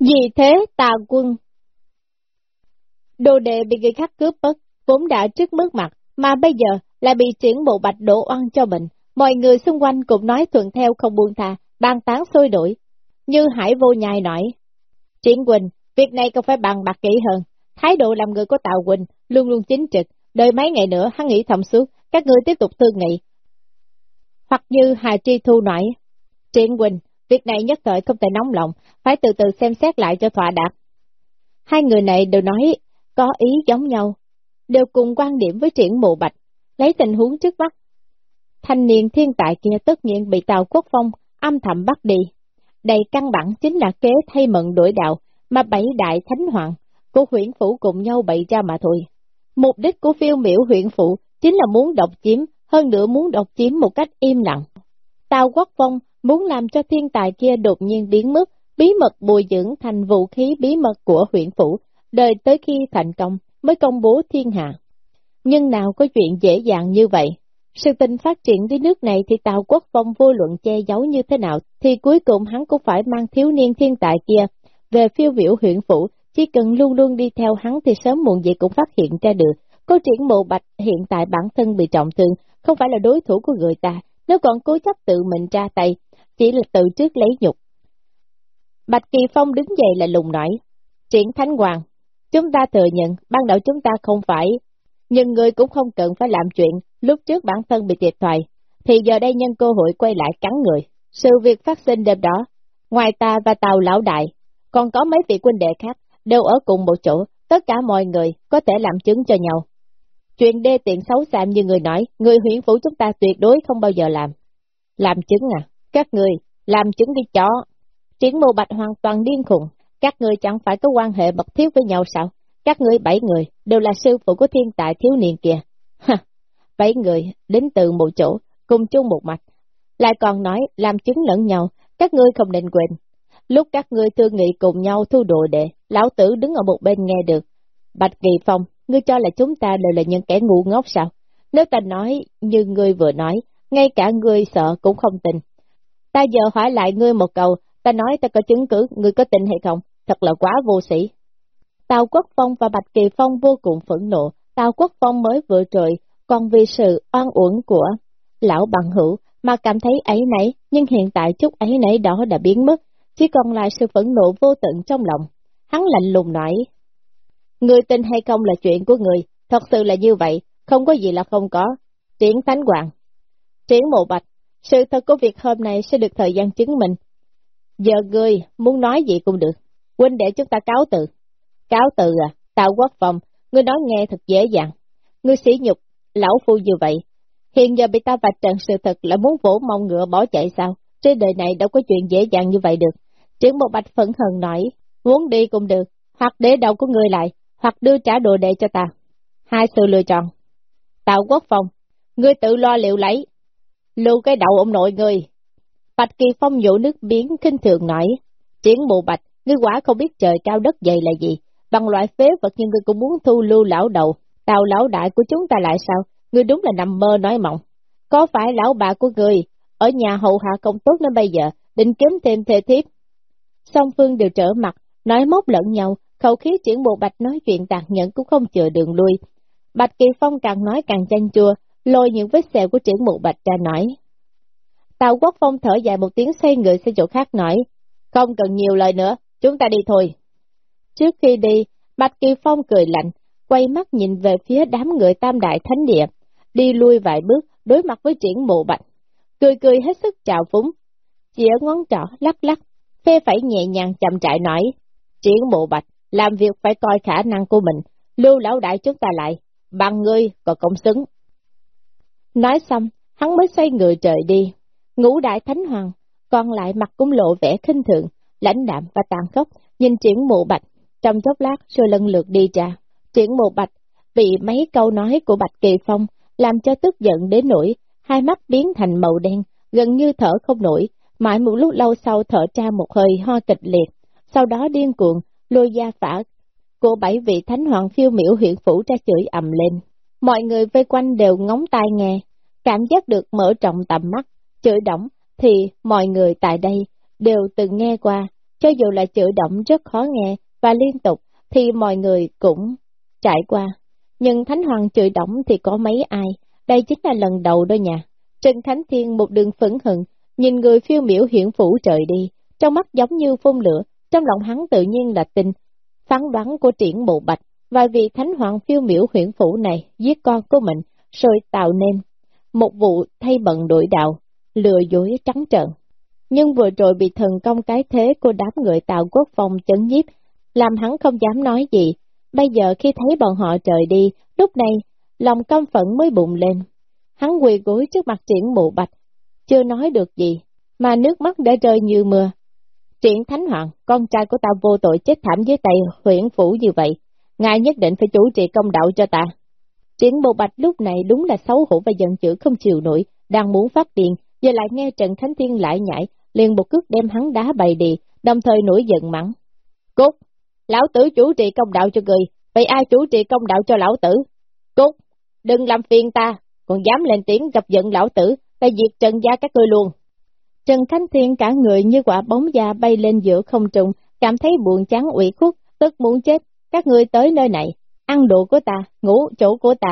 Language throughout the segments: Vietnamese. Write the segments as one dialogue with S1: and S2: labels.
S1: Vì thế tà quân Đồ đệ bị người khác cướp mất, vốn đã trước mức mặt, mà bây giờ lại bị chuyển bộ bạch đổ oan cho mình. Mọi người xung quanh cũng nói thuận theo không buông tha, bàn tán sôi đổi. Như Hải vô nhai nói, Triển Quỳnh, việc này cần phải bàn bạc kỹ hơn. Thái độ làm người của Tào Quỳnh luôn luôn chính trực, đợi mấy ngày nữa hắn nghĩ thầm suốt, các người tiếp tục thương nghị. Hoặc như Hà Tri Thu nói, Triển Quỳnh, việc này nhất thời không thể nóng lòng, phải từ từ xem xét lại cho thỏa đạt. Hai người này đều nói có ý giống nhau, đều cùng quan điểm với triển mộ bạch, lấy tình huống trước mắt. Thanh niên thiên tài kia tất nhiên bị Tào Quốc Phong âm thầm bắt đi. Đây căn bản chính là kế thay mận đổi đạo, mà bảy đại thánh hoàng của huyện phủ cùng nhau bày ra mà thôi. Mục đích của phiêu miểu huyện phủ chính là muốn độc chiếm, hơn nữa muốn độc chiếm một cách im lặng. Tào Quốc Phong muốn làm cho thiên tài kia đột nhiên biến mất, bí mật bồi dưỡng thành vũ khí bí mật của huyện phủ, đợi tới khi thành công mới công bố thiên hạ. Nhưng nào có chuyện dễ dàng như vậy? Sự tình phát triển đến nước này thì Tào Quốc Phong vô luận che giấu như thế nào, thì cuối cùng hắn cũng phải mang thiếu niên thiên tài kia về phiêu biểu huyện phủ, chỉ cần luôn luôn đi theo hắn thì sớm muộn gì cũng phát hiện ra được. Cô triển mộ bạch hiện tại bản thân bị trọng thương, không phải là đối thủ của người ta, nếu còn cố chấp tự mình ra tay, chỉ là tự trước lấy nhục. Bạch Kỳ Phong đứng dậy là lùng nói, triển thánh hoàng, chúng ta thừa nhận, ban đầu chúng ta không phải, nhưng người cũng không cần phải làm chuyện, lúc trước bản thân bị thiệt thoại, thì giờ đây nhân cơ hội quay lại cắn người. Sự việc phát sinh đêm đó, ngoài ta và tàu lão đại, còn có mấy vị quân đệ khác, đều ở cùng một chỗ, tất cả mọi người có thể làm chứng cho nhau. Chuyện đê tiện xấu xạm như người nói, người huyện phủ chúng ta tuyệt đối không bao giờ làm. Làm chứng à? Các người, làm chứng đi chó. Triển mô bạch hoàn toàn điên khùng, các người chẳng phải có quan hệ mật thiết với nhau sao? Các người bảy người đều là sư phụ của thiên tài thiếu niên kìa. Ha, bảy người đến từ một chỗ, cùng chung một mạch. Lại còn nói làm chứng lẫn nhau, các ngươi không nên quên. Lúc các ngươi thương nghị cùng nhau thu đồ đệ, lão tử đứng ở một bên nghe được. Bạch Kỳ Phong, ngươi cho là chúng ta đều là những kẻ ngu ngốc sao? Nếu ta nói như ngươi vừa nói, ngay cả ngươi sợ cũng không tin. Ta giờ hỏi lại ngươi một câu, ta nói ta có chứng cứ, ngươi có tin hay không? Thật là quá vô sĩ. Tào Quốc Phong và Bạch Kỳ Phong vô cùng phẫn nộ, Tào Quốc Phong mới vừa trời, còn vì sự oan uổng của lão bằng hữu mà cảm thấy ấy nấy, nhưng hiện tại chút ấy nấy đó đã biến mất, chỉ còn lại sự phẫn nộ vô tận trong lòng. Hắn lạnh lùng nói, Người tin hay không là chuyện của người, thật sự là như vậy, không có gì là không có. Triển Thánh Hoàng Triển Mộ Bạch, sự thật của việc hôm nay sẽ được thời gian chứng minh. Giờ ngươi muốn nói gì cũng được, huynh để chúng ta cáo từ. Cáo từ à, tạo quốc phòng, ngươi nói nghe thật dễ dàng. Ngươi sỉ nhục, lão phu như vậy. Hiện giờ bị ta vạch trần sự thật là muốn vỗ mông ngựa bỏ chạy sao? Trên đời này đâu có chuyện dễ dàng như vậy được. Trưởng một Bạch phẫn hờn nói, muốn đi cũng được, hoặc để đầu của ngươi lại, hoặc đưa trả đồ đệ cho ta. Hai sự lựa chọn. Tạo quốc phòng, ngươi tự lo liệu lấy. Lưu cái đầu ông nội người. Bạch Kỳ Phong dụ nước biến kinh thường nói, triển mù bạch, ngươi quả không biết trời cao đất dày là gì, bằng loại phế vật nhưng ngươi cũng muốn thu lưu lão đầu, tàu lão đại của chúng ta lại sao, ngươi đúng là nằm mơ nói mộng. Có phải lão bà của ngươi, ở nhà hậu hạ công tốt nên bây giờ, định kiếm thêm thê thiếp. Song phương đều trở mặt, nói móc lẫn nhau, Khẩu khí triển bộ bạch nói chuyện tàn nhẫn cũng không chừa đường lui. Bạch Kỳ Phong càng nói càng chanh chua, lôi những vết xẹo của triển bộ bạch ra nói. Tào Quốc Phong thở dài một tiếng xoay người sang chỗ khác nói, không cần nhiều lời nữa, chúng ta đi thôi. Trước khi đi, Bạch Kỳ Phong cười lạnh, quay mắt nhìn về phía đám người tam đại thánh địa, đi lui vài bước, đối mặt với triển bộ bạch, cười cười hết sức chào phúng, chỉ ở ngón trỏ lắc lắc, phê phải nhẹ nhàng chậm trại nói, triển bộ bạch, làm việc phải coi khả năng của mình, lưu lão đại chúng ta lại, bằng ngươi còn công xứng. Nói xong, hắn mới xoay người trời đi, ngũ đại thánh hoàng, còn lại mặt cũng lộ vẻ khinh thường, lãnh đạm và tàn khốc, nhìn triển mộ bạch, trong chốc lát rồi lần lượt đi ra. Triển mộ bạch bị mấy câu nói của Bạch Kỳ Phong làm cho tức giận đến nỗi, hai mắt biến thành màu đen, gần như thở không nổi, mãi một lúc lâu sau thở ra một hơi ho kịch liệt, sau đó điên cuồng lôi da phả của bảy vị thánh hoàng phiêu miểu huyện phủ ra chửi ầm lên. Mọi người vây quanh đều ngóng tai nghe, cảm giác được mở rộng tầm mắt, chửi động, thì mọi người tại đây đều từng nghe qua, cho dù là chữ động rất khó nghe và liên tục, thì mọi người cũng trải qua. Nhưng Thánh Hoàng chửi động thì có mấy ai, đây chính là lần đầu đó nha. Trần Khánh Thiên một đường phấn hận, nhìn người phiêu miểu hiển phủ trời đi, trong mắt giống như phun lửa, trong lòng hắn tự nhiên là tin, phán đoán của triển bộ bạch, và vì Thánh Hoàng phiêu miểu huyện phủ này giết con của mình, rồi tạo nên một vụ thay bận đổi đạo, lừa dối trắng trợn. Nhưng vừa rồi bị thần công cái thế của đám người tạo quốc phòng chấn nhiếp, làm hắn không dám nói gì. Bây giờ khi thấy bọn họ trời đi, lúc này, lòng căm phẫn mới bụng lên. Hắn quỳ gối trước mặt triển mụ bạch, chưa nói được gì, mà nước mắt đã rơi như mưa. Triển Thánh Hoàng, con trai của ta vô tội chết thảm dưới tay huyện phủ như vậy, ngài nhất định phải chủ trì công đạo cho ta. Triển bộ bạch lúc này đúng là xấu hổ và giận dữ không chịu nổi, đang muốn phát điện, giờ lại nghe Trần Khánh Thiên lại nhảy, liền một cước đem hắn đá bày đi, đồng thời nổi giận mắng. Cút! Lão tử chủ trì công đạo cho người, vậy ai chủ trì công đạo cho lão tử? Cút! Đừng làm phiền ta, còn dám lên tiếng gặp giận lão tử, ta diệt trần gia các ngươi luôn. Trần Khánh Thiên cả người như quả bóng da bay lên giữa không trung, cảm thấy buồn chán ủy khuất, tức muốn chết. Các ngươi tới nơi này, ăn đồ của ta, ngủ chỗ của ta,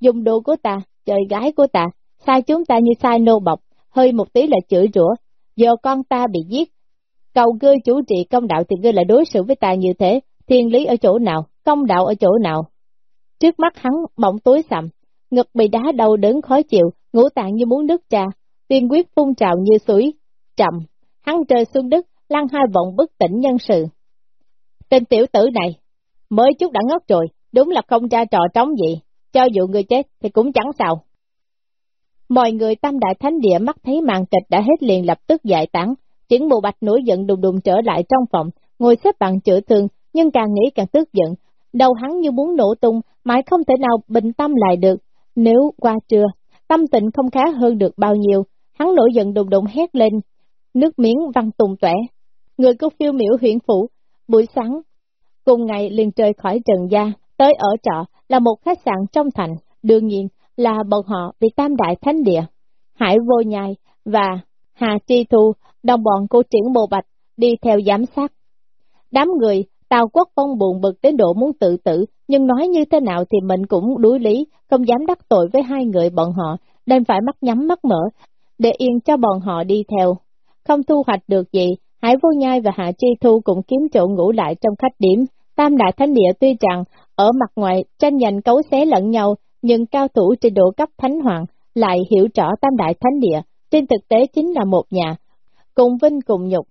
S1: dùng đồ của ta, chơi gái của ta, sai chúng ta như sai nô bọc, hơi một tí là chửi rủa, giờ con ta bị giết. Cầu ngươi chủ trị công đạo thì ngươi lại đối xử với ta như thế, thiên lý ở chỗ nào, công đạo ở chỗ nào. Trước mắt hắn bỗng tối sầm, ngực bị đá đau đớn khó chịu, ngũ tạng như muốn đứt trà, tiên quyết phun trào như suối, chậm, hắn rơi xuống đất, lăn hai vọng bất tỉnh nhân sự. Tên tiểu tử này, mới chút đã ngất rồi, đúng là không ra trò trống gì, cho dù người chết thì cũng chẳng sao. Mọi người tam đại thánh địa mắt thấy màn kịch đã hết liền lập tức giải tán, chính bộ bạch nổi giận đùng đùng trở lại trong phòng, ngồi xếp bằng chữa thương, nhưng càng nghĩ càng tức giận. Đầu hắn như muốn nổ tung, mãi không thể nào bình tâm lại được. Nếu qua trưa, tâm tình không khá hơn được bao nhiêu, hắn nổi giận đùng đùng hét lên, nước miếng văng tùng tuệ. Người cô phiêu miểu huyện phủ, buổi sáng, cùng ngày liền trời khỏi trần gia, tới ở trọ là một khách sạn trong thành, đương nhiên là bọn họ bị tam đại thánh địa. Hải vô nhai và Hà Tri Thu, đồng bọn của triển bồ bạch, đi theo giám sát. Đám người, Tào Quốc Phong buồn bực đến độ muốn tự tử, nhưng nói như thế nào thì mình cũng đuối lý, không dám đắc tội với hai người bọn họ, nên phải mắt nhắm mắt mở, để yên cho bọn họ đi theo. Không thu hoạch được gì, Hải Vô Nhai và Hạ Chi Thu cũng kiếm chỗ ngủ lại trong khách điểm. Tam Đại Thánh Địa tuy rằng ở mặt ngoài tranh giành cấu xé lẫn nhau, nhưng cao thủ trình độ cấp Thánh Hoàng lại hiểu rõ Tam Đại Thánh Địa, trên thực tế chính là một nhà, cùng vinh cùng nhục.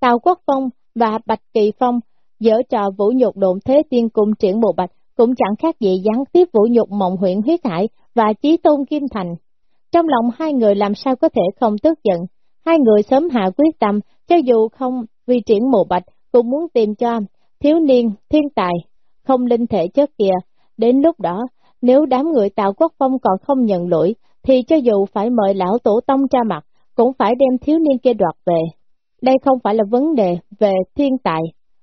S1: Tào Quốc Phong và Bạch Kỳ Phong dở trò vũ nhục độn thế tiên cùng triển bộ bạch cũng chẳng khác gì gián tiếp vũ nhục mộng huyện huyết hải và chí tôn kim thành. Trong lòng hai người làm sao có thể không tức giận, hai người sớm hạ quyết tâm, cho dù không vì triển mộ bạch, cũng muốn tìm cho thiếu niên, thiên tài, không linh thể chất kìa. Đến lúc đó, nếu đám người tạo quốc phong còn không nhận lỗi, thì cho dù phải mời lão tổ tông ra mặt, cũng phải đem thiếu niên kia đoạt về. Đây không phải là vấn đề về thiên tài,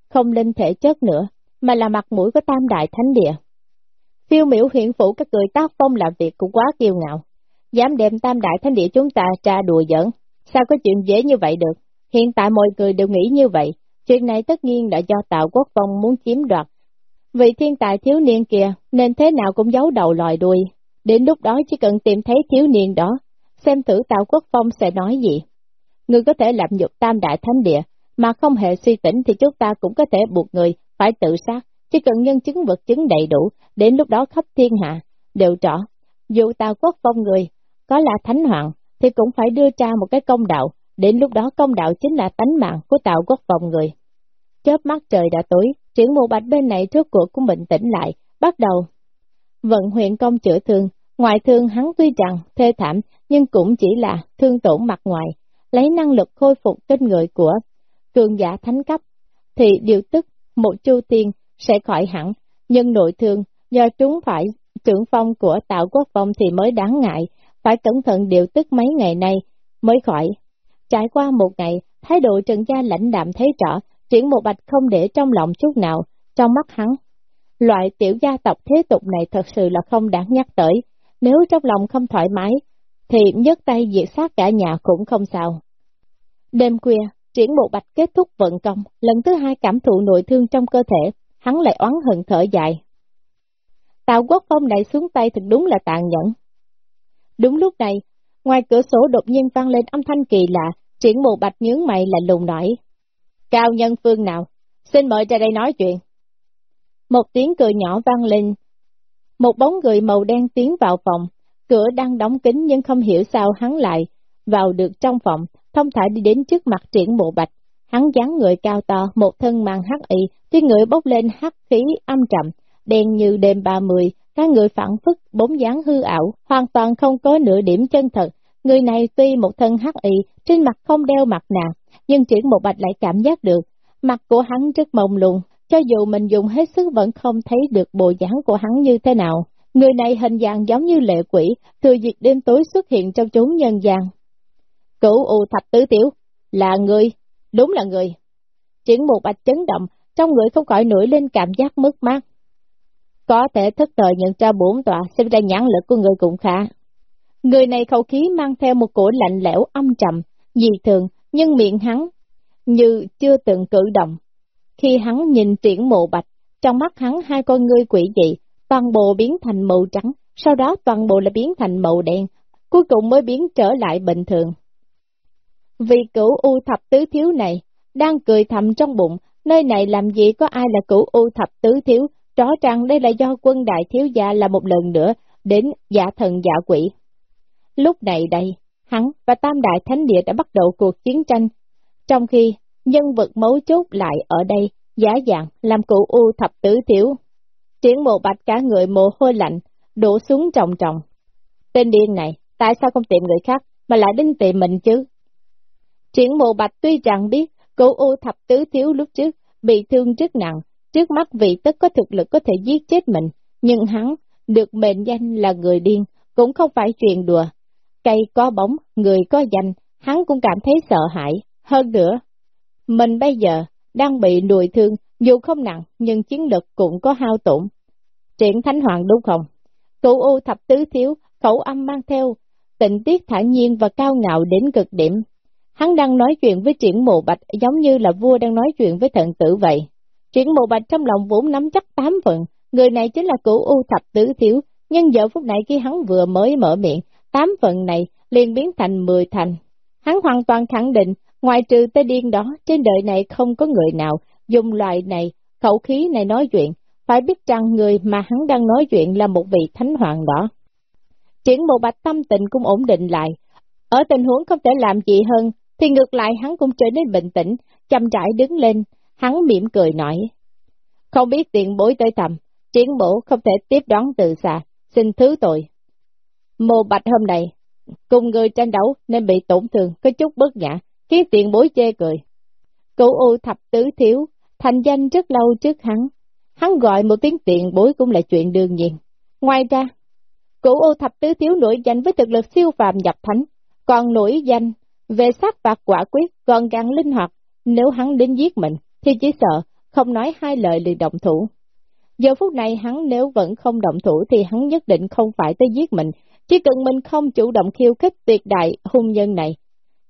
S1: không linh thể chất nữa, mà là mặt mũi của tam đại thánh địa. Phiêu miểu huyện phủ các người tác phong làm việc cũng quá kiêu ngạo, dám đem tam đại thánh địa chúng ta tra đùa giỡn, sao có chuyện dễ như vậy được? Hiện tại mọi người đều nghĩ như vậy, chuyện này tất nhiên là do tạo quốc phong muốn chiếm đoạt. Vì thiên tài thiếu niên kia, nên thế nào cũng giấu đầu lòi đuôi. Đến lúc đó chỉ cần tìm thấy thiếu niên đó, xem thử tạo quốc phong sẽ nói gì. Người có thể làm nhục tam đại thánh địa, mà không hề suy tỉnh thì chúng ta cũng có thể buộc người phải tự sát, chỉ cần nhân chứng vật chứng đầy đủ, đến lúc đó khắp thiên hạ, đều rõ. Dù tạo quốc phong người, có là thánh hoàng, thì cũng phải đưa ra một cái công đạo, đến lúc đó công đạo chính là tánh mạng của tạo quốc phòng người. Chớp mắt trời đã tối, triển mộ bạch bên này trước cuộc cũng bình tĩnh lại, bắt đầu. Vận huyện công chữa thương, ngoại thương hắn tuy rằng thê thảm, nhưng cũng chỉ là thương tổn mặt ngoài, lấy năng lực khôi phục trên người của cường giả thánh cấp, thì điều tức một chu tiên sẽ khỏi hẳn, nhưng nội thương do chúng phải trưởng phong của tạo quốc phong thì mới đáng ngại, phải cẩn thận điều tức mấy ngày nay mới khỏi. Trải qua một ngày, thái độ trần gia lãnh đạm thấy rõ, triển một bạch không để trong lòng chút nào, trong mắt hắn. Loại tiểu gia tộc thế tục này thật sự là không đáng nhắc tới, nếu trong lòng không thoải mái, thì nhấc tay diệt sát cả nhà cũng không sao. Đêm khuya, triển bộ bạch kết thúc vận công, lần thứ hai cảm thụ nội thương trong cơ thể, hắn lại oán hận thở dài. Tào quốc phong này xuống tay thật đúng là tàn nhẫn. Đúng lúc này, ngoài cửa sổ đột nhiên vang lên âm thanh kỳ lạ, triển bộ bạch nhướng mày là lùng nổi. Cao nhân phương nào? Xin mời ra đây nói chuyện. Một tiếng cười nhỏ vang lên. Một bóng người màu đen tiến vào phòng, cửa đang đóng kín nhưng không hiểu sao hắn lại vào được trong phòng, thông thả đi đến trước mặt triển bộ bạch. Hắn dáng người cao to, một thân mang hắc y, trên người bốc lên hắc khí âm trầm, đen như đêm ba mươi, các người phản phức, bốn dáng hư ảo, hoàn toàn không có nửa điểm chân thật. Người này tuy một thân hắc y, trên mặt không đeo mặt nạ, nhưng chuyển một bạch lại cảm giác được, mặt của hắn rất mông lung, cho dù mình dùng hết sức vẫn không thấy được bộ dáng của hắn như thế nào. Người này hình dạng giống như lệ quỷ, từ dịp đêm tối xuất hiện trong chốn nhân gian. Cửu U thập tứ tiểu, là người, đúng là người. chuyển một bạch chấn động, trong người không khỏi nổi lên cảm giác mất mát. Có thể thất thời nhận ra bốn tòa, xem ra nhãn lực của người cũng khá. Người này khẩu khí mang theo một cổ lạnh lẽo âm trầm, dị thường, nhưng miệng hắn như chưa từng cử động. Khi hắn nhìn triển mộ bạch, trong mắt hắn hai con ngươi quỷ dị, toàn bộ biến thành màu trắng, sau đó toàn bộ là biến thành màu đen, cuối cùng mới biến trở lại bình thường. Vì cửu U thập tứ thiếu này, đang cười thầm trong bụng, nơi này làm gì có ai là cửu U thập tứ thiếu, rõ ràng đây là do quân đại thiếu gia là một lần nữa, đến giả thần giả quỷ. Lúc này đây, hắn và Tam Đại Thánh Địa đã bắt đầu cuộc chiến tranh, trong khi nhân vật mấu chốt lại ở đây, giả dạng làm cụ U thập tứ thiếu. Triển mộ bạch cả người mồ hôi lạnh, đổ xuống trọng trọng. Tên điên này, tại sao không tìm người khác, mà lại đến tìm mình chứ? Triển mộ bạch tuy rằng biết cụ U thập tứ thiếu lúc trước bị thương rất nặng, trước mắt vị tất có thực lực có thể giết chết mình, nhưng hắn được mệnh danh là người điên, cũng không phải chuyện đùa. Cây có bóng, người có danh, hắn cũng cảm thấy sợ hãi. Hơn nữa, mình bây giờ đang bị đùi thương, dù không nặng, nhưng chiến lực cũng có hao tổn. Triển Thánh Hoàng đúng không? Cụ U thập tứ thiếu, khẩu âm mang theo, tịnh tiết thản nhiên và cao ngạo đến cực điểm. Hắn đang nói chuyện với triển mộ bạch giống như là vua đang nói chuyện với thần tử vậy. Triển mộ bạch trong lòng vốn nắm chắc tám phần, người này chính là cụ U thập tứ thiếu, nhưng giờ phút này khi hắn vừa mới mở miệng, tám phần này liền biến thành mười thành. Hắn hoàn toàn khẳng định, ngoài trừ tên điên đó, trên đời này không có người nào dùng loại này, khẩu khí này nói chuyện, phải biết rằng người mà hắn đang nói chuyện là một vị thánh hoàng đó. Triển bộ bạch tâm tình cũng ổn định lại, ở tình huống không thể làm gì hơn, thì ngược lại hắn cũng trở nên bình tĩnh, chậm rãi đứng lên, hắn mỉm cười nói. Không biết tiền bối tới tầm, triển bộ không thể tiếp đón từ xa, xin thứ tội. Mô bạch hôm nay, cùng người tranh đấu nên bị tổn thương, có chút bất nhã, khiến tiền bối chê cười. Cửu U thập tứ thiếu, thành danh rất lâu trước hắn, hắn gọi một tiếng tiền bối cũng là chuyện đương nhiên. Ngoài ra, Cửu U thập tứ thiếu nổi danh với thực lực siêu phàm nhập thánh, còn nổi danh về sát phạt quả quyết còn càng linh hoạt, nếu hắn đến giết mình, thì chỉ sợ, không nói hai lời liền động thủ. Giờ phút này hắn nếu vẫn không động thủ thì hắn nhất định không phải tới giết mình, chỉ cần mình không chủ động khiêu khích tuyệt đại hung nhân này,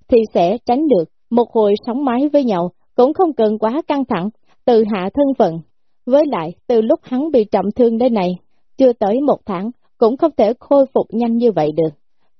S1: thì sẽ tránh được một hồi sóng mái với nhau, cũng không cần quá căng thẳng, từ hạ thân phận. Với lại, từ lúc hắn bị trọng thương đến này, chưa tới một tháng, cũng không thể khôi phục nhanh như vậy được.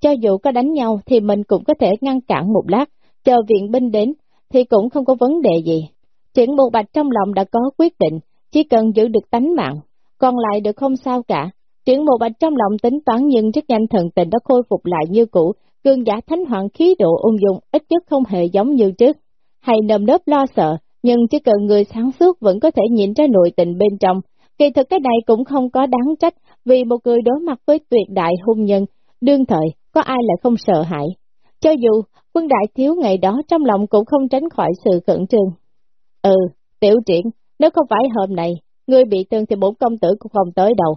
S1: Cho dù có đánh nhau thì mình cũng có thể ngăn cản một lát, chờ viện binh đến thì cũng không có vấn đề gì. Triển bộ bạch trong lòng đã có quyết định, chỉ cần giữ được tánh mạng, còn lại được không sao cả. Triển một bạch trong lòng tính toán nhưng rất nhanh thần tình đã khôi phục lại như cũ, cương giả thánh hoàng khí độ ung dung ít nhất không hề giống như trước. Hay nầm nớp lo sợ, nhưng chỉ cần người sáng suốt vẫn có thể nhìn ra nội tình bên trong. Kỳ thực cái này cũng không có đáng trách, vì một người đối mặt với tuyệt đại hung nhân, đương thời, có ai lại không sợ hãi. Cho dù quân đại thiếu ngày đó trong lòng cũng không tránh khỏi sự khẩn trương. Ừ, tiểu triển, nếu không phải hôm này, ngươi bị thương thì bốn công tử cũng không tới đâu.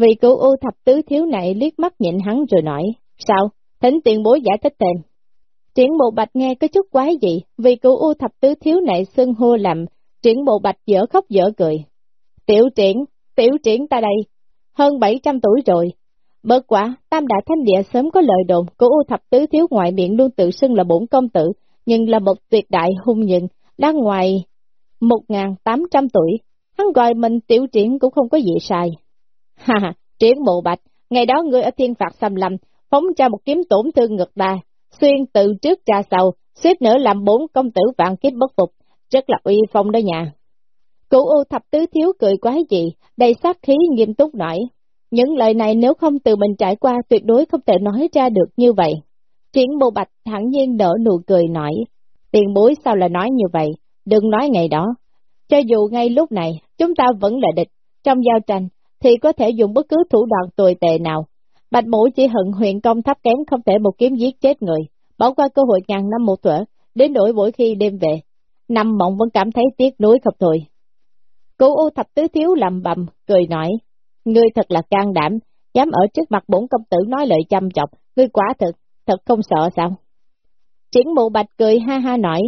S1: Vì cửu u thập tứ thiếu này liếc mắt nhìn hắn rồi nói, sao, thỉnh tiền bối giải thích tên. Triển bộ bạch nghe có chút quái gì, vì cửu u thập tứ thiếu này xưng hô làm, triển bộ bạch dở khóc dở cười. Tiểu triển, tiểu triển ta đây, hơn 700 tuổi rồi, Bớt quả, Tam Đại Thánh Địa sớm có lời đồn, cửu U Thập Tứ Thiếu ngoại miệng luôn tự xưng là bổn công tử, nhưng là một tuyệt đại hung nhân, đang ngoài 1.800 tuổi, hắn gọi mình tiểu triển cũng không có gì sai. Ha triển bộ bạch, ngày đó ngươi ở thiên phạt xâm lâm, phóng cho một kiếm tổn thương ngực ta, xuyên từ trước ra sau, suýt nữa làm bốn công tử vạn kiếp bất phục, rất là uy phong đó nhà. Cụ U thập tứ thiếu cười quái dị, đầy sát khí nghiêm túc nói. Những lời này nếu không từ mình trải qua tuyệt đối không thể nói ra được như vậy. Triển bộ bạch thẳng nhiên nở nụ cười nói. Tiền bối sao lại nói như vậy? Đừng nói ngày đó. Cho dù ngay lúc này, chúng ta vẫn là địch. Trong giao tranh, thì có thể dùng bất cứ thủ đoạn tồi tệ nào. Bạch mũ chỉ hận huyện công thấp kém không thể một kiếm giết chết người. Bỏ qua cơ hội ngàn năm một tuổi, đến nỗi mỗi khi đêm về. Năm mộng vẫn cảm thấy tiếc nuối không thôi. Cô U thập tứ thiếu lầm bầm, cười nói. Ngươi thật là can đảm, dám ở trước mặt bổn công tử nói lời chăm chọc, ngươi quả thật thật không sợ sao? Triển mụ bạch cười ha ha nói,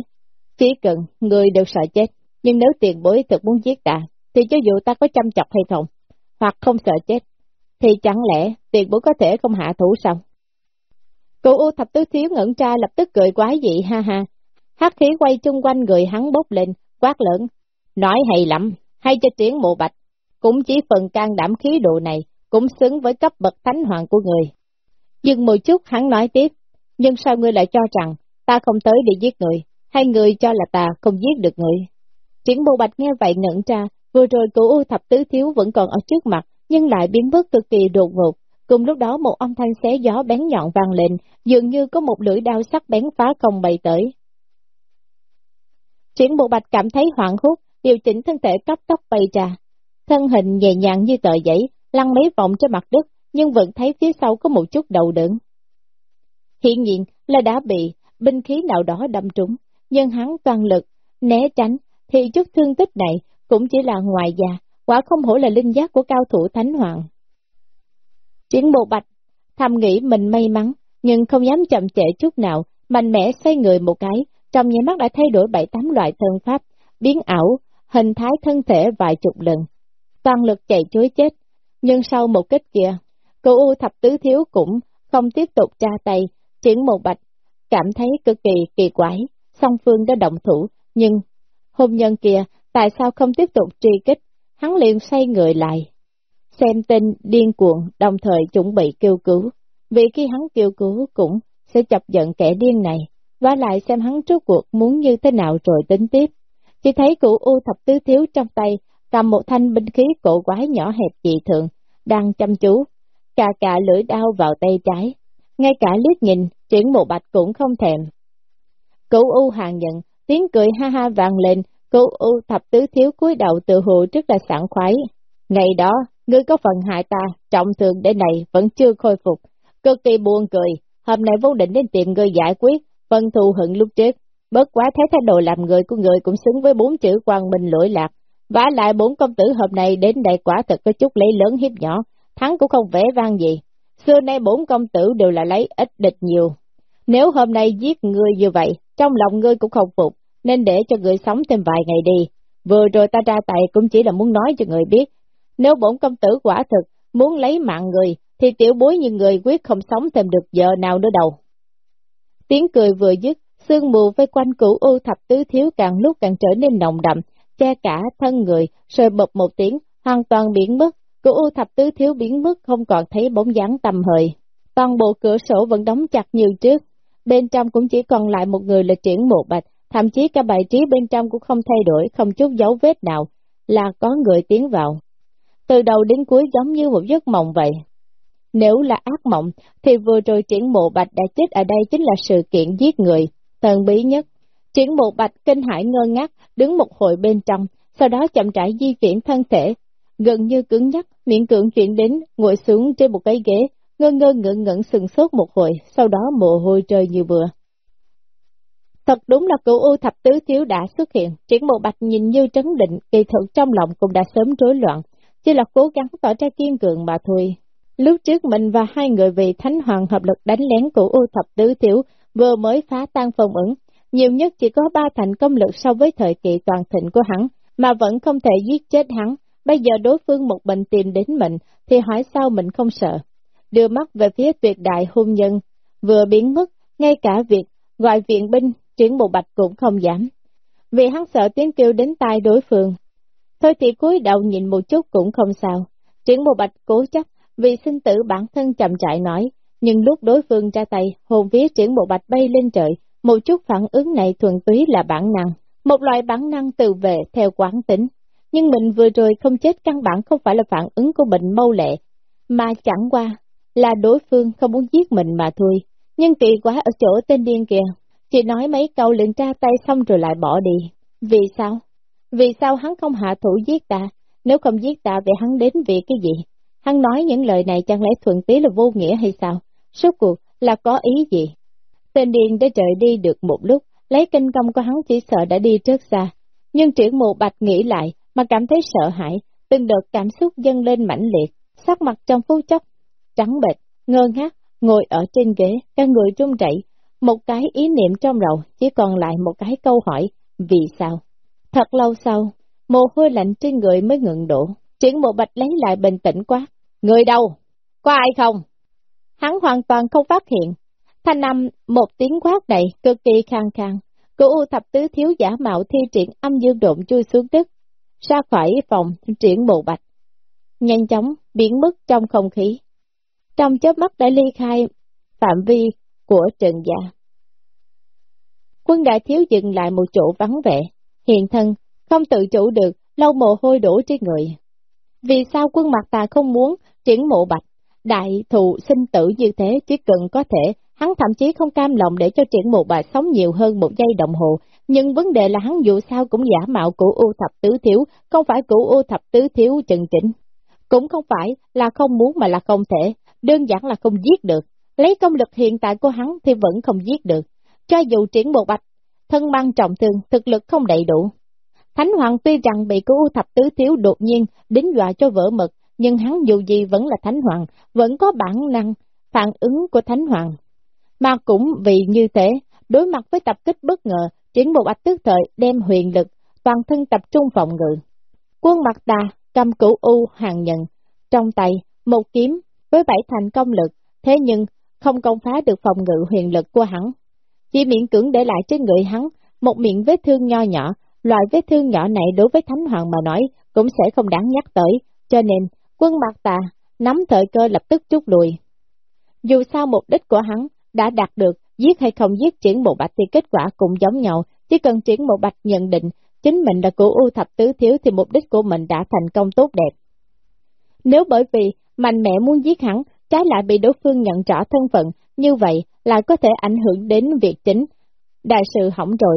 S1: chỉ cần người đều sợ chết, nhưng nếu tiền bối thực muốn giết ta, thì cho dù ta có chăm chọc hay không, hoặc không sợ chết, thì chẳng lẽ tiền bối có thể không hạ thủ sao? Cụ U thập tứ thiếu ngẩn tra lập tức cười quái dị ha ha, hát khí quay chung quanh người hắn bốc lên, quát lớn, nói hay lắm, hay cho triển mộ bạch, cũng chỉ phần can đảm khí độ này, cũng xứng với cấp bậc thánh hoàng của người. Dừng một chút hắn nói tiếp, nhưng sao ngươi lại cho rằng ta không tới để giết người, hay người cho là ta không giết được người? Triển bộ bạch nghe vậy ngẩn ra, vừa rồi cửu U thập tứ thiếu vẫn còn ở trước mặt, nhưng lại biến mất cực kỳ đột ngột. Cùng lúc đó một âm thanh xé gió bén nhọn vang lên, dường như có một lưỡi đao sắc bén phá không bay tới. Triển bộ bạch cảm thấy hoảng hốt, điều chỉnh thân thể cấp tốc bay ra. Thân hình nhẹ nhàng như tờ giấy, lăn mấy vòng trên mặt đất, nhưng vẫn thấy phía sau có một chút đầu đớn. Hiện nhiên là đã bị binh khí nào đó đâm trúng, nhưng hắn toàn lực, né tránh, thì chút thương tích này cũng chỉ là ngoài già quả không hổ là linh giác của cao thủ Thánh Hoàng. Triển bộ bạch, thầm nghĩ mình may mắn, nhưng không dám chậm trễ chút nào, mạnh mẽ xoay người một cái, trong nháy mắt đã thay đổi bảy tám loại thân pháp, biến ảo, hình thái thân thể vài chục lần, toàn lực chạy chối chết. Nhưng sau một kích kia, cô U thập tứ thiếu cũng không tiếp tục tra tay, triển một bạch, cảm thấy cực kỳ kỳ quái, song phương đã động thủ, nhưng hôn nhân kia tại sao không tiếp tục truy kích, hắn liền xoay người lại. Xem tin điên cuồng, đồng thời chuẩn bị kêu cứu, vì khi hắn kêu cứu cũng sẽ chọc giận kẻ điên này, và lại xem hắn trước cuộc muốn như thế nào rồi tính tiếp. Chỉ thấy cụ U thập tứ thiếu trong tay, cầm một thanh binh khí cổ quái nhỏ hẹp dị thường, đang chăm chú, cà cà lưỡi đao vào tay trái. Ngay cả liếc nhìn, chuyển một bạch cũng không thèm. Cụ U hàng nhận, tiếng cười ha ha vang lên, Cô U thập tứ thiếu cúi đầu tự hụ rất là sảng khoái. Ngày đó, ngươi có phần hại ta, trọng thương đến này vẫn chưa khôi phục, cực kỳ buồn cười, hôm nay vô định đến tìm ngươi giải quyết, phân thù hận lúc trước, Bất quá thấy thái độ làm người của người cũng xứng với bốn chữ quang minh lỗi lạc. vả lại bốn công tử hôm nay đến đây quả thật có chút lấy lớn hiếp nhỏ, thắng cũng không vẻ vang gì. Xưa nay bốn công tử đều là lấy ít địch nhiều. Nếu hôm nay giết ngươi như vậy, trong lòng ngươi cũng không phục, nên để cho người sống thêm vài ngày đi. Vừa rồi ta ra tay cũng chỉ là muốn nói cho người biết. Nếu bổn công tử quả thực muốn lấy mạng người, thì tiểu bối như người quyết không sống thêm được giờ nào nữa đâu. Tiếng cười vừa dứt, Sương mù vây quanh cửu u thập tứ thiếu càng lúc càng trở nên nồng đậm, che cả thân người, rồi bập một tiếng, hoàn toàn biến mất, cửu u thập tứ thiếu biến mất không còn thấy bóng dáng tầm hời. Toàn bộ cửa sổ vẫn đóng chặt như trước, bên trong cũng chỉ còn lại một người là triển mộ bạch, thậm chí cả bài trí bên trong cũng không thay đổi, không chút dấu vết nào, là có người tiến vào. Từ đầu đến cuối giống như một giấc mộng vậy. Nếu là ác mộng, thì vừa rồi triển mộ bạch đã chết ở đây chính là sự kiện giết người, thần bí nhất. Triển mộ bạch kinh hải ngơ ngác, đứng một hồi bên trong, sau đó chậm rãi di chuyển thân thể, gần như cứng nhắc, miệng cưỡng chuyển đến, ngồi xuống trên một cái ghế, ngơ ngơ ngẩn ngẩn sừng sốt một hồi, sau đó mồ hôi rơi như vừa. Thật đúng là cửu u thập tứ thiếu đã xuất hiện, triển bộ bạch nhìn như trấn định, kỳ thực trong lòng cũng đã sớm rối loạn, chỉ là cố gắng tỏ ra kiên cường mà thôi. Lúc trước mình và hai người vì Thánh Hoàng hợp lực đánh lén cửu u thập tứ thiếu, vừa mới phá tan phong ẩn, nhiều nhất chỉ có ba thành công lực so với thời kỳ toàn thịnh của hắn, mà vẫn không thể giết chết hắn. Bây giờ đối phương một bệnh tìm đến mình, thì hỏi sao mình không sợ. Đưa mắt về phía tuyệt đại hôn nhân, vừa biến mất, ngay cả việc gọi viện binh triển bộ bạch cũng không dám. Vì hắn sợ tiếng kêu đến tai đối phương. Thôi thì cúi đầu nhìn một chút cũng không sao. Triển bộ bạch cố chấp, vì sinh tử bản thân chậm chạy nói, nhưng lúc đối phương ra tay, hồn vía triển bộ bạch bay lên trời, một chút phản ứng này thuần túy là bản năng, một loại bản năng tự vệ theo quán tính. Nhưng mình vừa rồi không chết căn bản không phải là phản ứng của mình mâu lệ, mà chẳng qua là đối phương không muốn giết mình mà thôi. Nhưng kỳ quá ở chỗ tên điên kìa, chỉ nói mấy câu liền tra tay xong rồi lại bỏ đi. Vì sao? Vì sao hắn không hạ thủ giết ta? Nếu không giết ta vậy hắn đến vì cái gì? Hắn nói những lời này chẳng lẽ thuận tí là vô nghĩa hay sao? Suốt cuộc là có ý gì? Tên điên đã trời đi được một lúc, lấy kinh công của hắn chỉ sợ đã đi trước xa. Nhưng triển mù bạch nghĩ lại, mà cảm thấy sợ hãi, từng đợt cảm xúc dâng lên mãnh liệt, sắc mặt trong phút chốc, trắng bệch, ngơ ngác, ngồi ở trên ghế, các người run rẩy, một cái ý niệm trong đầu, chỉ còn lại một cái câu hỏi, vì sao? Thật lâu sau, mồ hôi lạnh trên người mới ngừng đổ, triển mộ bạch lấy lại bình tĩnh quá. Người đâu? Có ai không? Hắn hoàn toàn không phát hiện. Thanh âm một tiếng quát đầy, cực kỳ khang khang. Cửu U thập tứ thiếu giả mạo thi triển âm dương độn chui xuống đất, ra khỏi phòng triển bộ bạch. Nhanh chóng biến mất trong không khí. Trong chớp mắt đã ly khai phạm vi của trần gia. Quân đại thiếu dừng lại một chỗ vắng vẻ, hiện thân, không tự chủ được, lâu mồ hôi đổ trên người. Vì sao quân mặt tà không muốn triển mộ bạch, đại thù sinh tử như thế chỉ cần có thể, hắn thậm chí không cam lòng để cho triển mộ bạch sống nhiều hơn một giây đồng hồ, nhưng vấn đề là hắn dù sao cũng giả mạo của U thập tứ thiếu, không phải của U thập tứ thiếu trần chỉnh. Cũng không phải là không muốn mà là không thể, đơn giản là không giết được. Lấy công lực hiện tại của hắn thì vẫn không giết được. Cho dù triển bộ bạch, thân mang trọng thương, thực lực không đầy đủ. Thánh Hoàng tuy rằng bị cứu thập tứ thiếu đột nhiên đính dọa cho vỡ mực, nhưng hắn dù gì vẫn là Thánh Hoàng, vẫn có bản năng, phản ứng của Thánh Hoàng. Mà cũng vì như thế, đối mặt với tập kích bất ngờ, triển bộ bạch tức thời đem huyền lực, toàn thân tập trung phòng ngự. Quân mặt tà, cầm cửu U hàng nhận, trong tay, một kiếm, với bảy thành công lực, thế nhưng không công phá được phòng ngự huyền lực của hắn. Chỉ miễn cưỡng để lại trên người hắn một miệng vết thương nho nhỏ, loại vết thương nhỏ này đối với Thánh Hoàng mà nói cũng sẽ không đáng nhắc tới, cho nên quân bạc tà nắm thời cơ lập tức rút lùi. Dù sao mục đích của hắn đã đạt được, giết hay không giết triển bộ bạch thì kết quả cũng giống nhau, chỉ cần triển bộ bạch nhận định chính mình là của ưu thập tứ thiếu thì mục đích của mình đã thành công tốt đẹp. Nếu bởi vì mạnh mẽ muốn giết hắn, trái lại bị đối phương nhận rõ thân phận, như vậy là có thể ảnh hưởng đến việc chính. Đại sự hỏng rồi.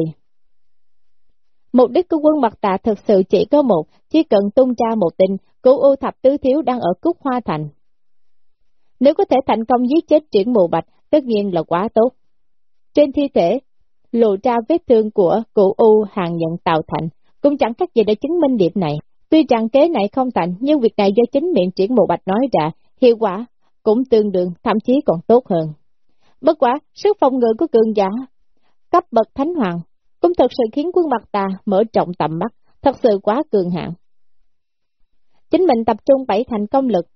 S1: Mục đích của quân mặt tạ thực sự chỉ có một, chỉ cần tung ra một tin, cứu ưu thập tứ thiếu đang ở Cúc Hoa Thành. Nếu có thể thành công giết chết triển mù bạch, tất nhiên là quá tốt. Trên thi thể, lộ ra vết thương của cụ U hàng nhận tạo thành, cũng chẳng cách gì để chứng minh điểm này. Tuy rằng kế này không thành, nhưng việc này do chính miệng triển mù bạch nói ra, hiệu quả cũng tương đương, thậm chí còn tốt hơn. Bất quả, sức phòng ngự của cường giả, cấp bậc thánh hoàng, cũng thật sự khiến quân mặt ta mở trọng tầm mắt, thật sự quá cường hạng. Chính mình tập trung bảy thành công lực,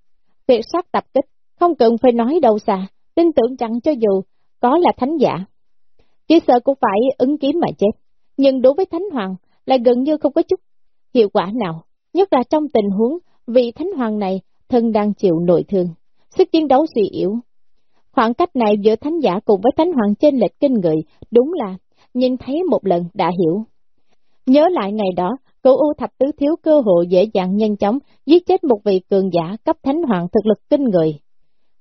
S1: tuyệt sát tập kích, không cần phải nói đâu xa, tin tưởng rằng cho dù có là thánh giả, chỉ sợ cũng phải ứng kiếm mà chết, nhưng đối với thánh hoàng lại gần như không có chút hiệu quả nào, nhất là trong tình huống vị thánh hoàng này thân đang chịu nội thương, sức chiến đấu suy yếu. Khoảng cách này giữa thánh giả cùng với thánh hoàng trên lệch kinh người, đúng là nhìn thấy một lần đã hiểu. Nhớ lại ngày đó, cậu U thập tứ thiếu cơ hội dễ dàng nhanh chóng giết chết một vị cường giả cấp thánh hoàng thực lực kinh người.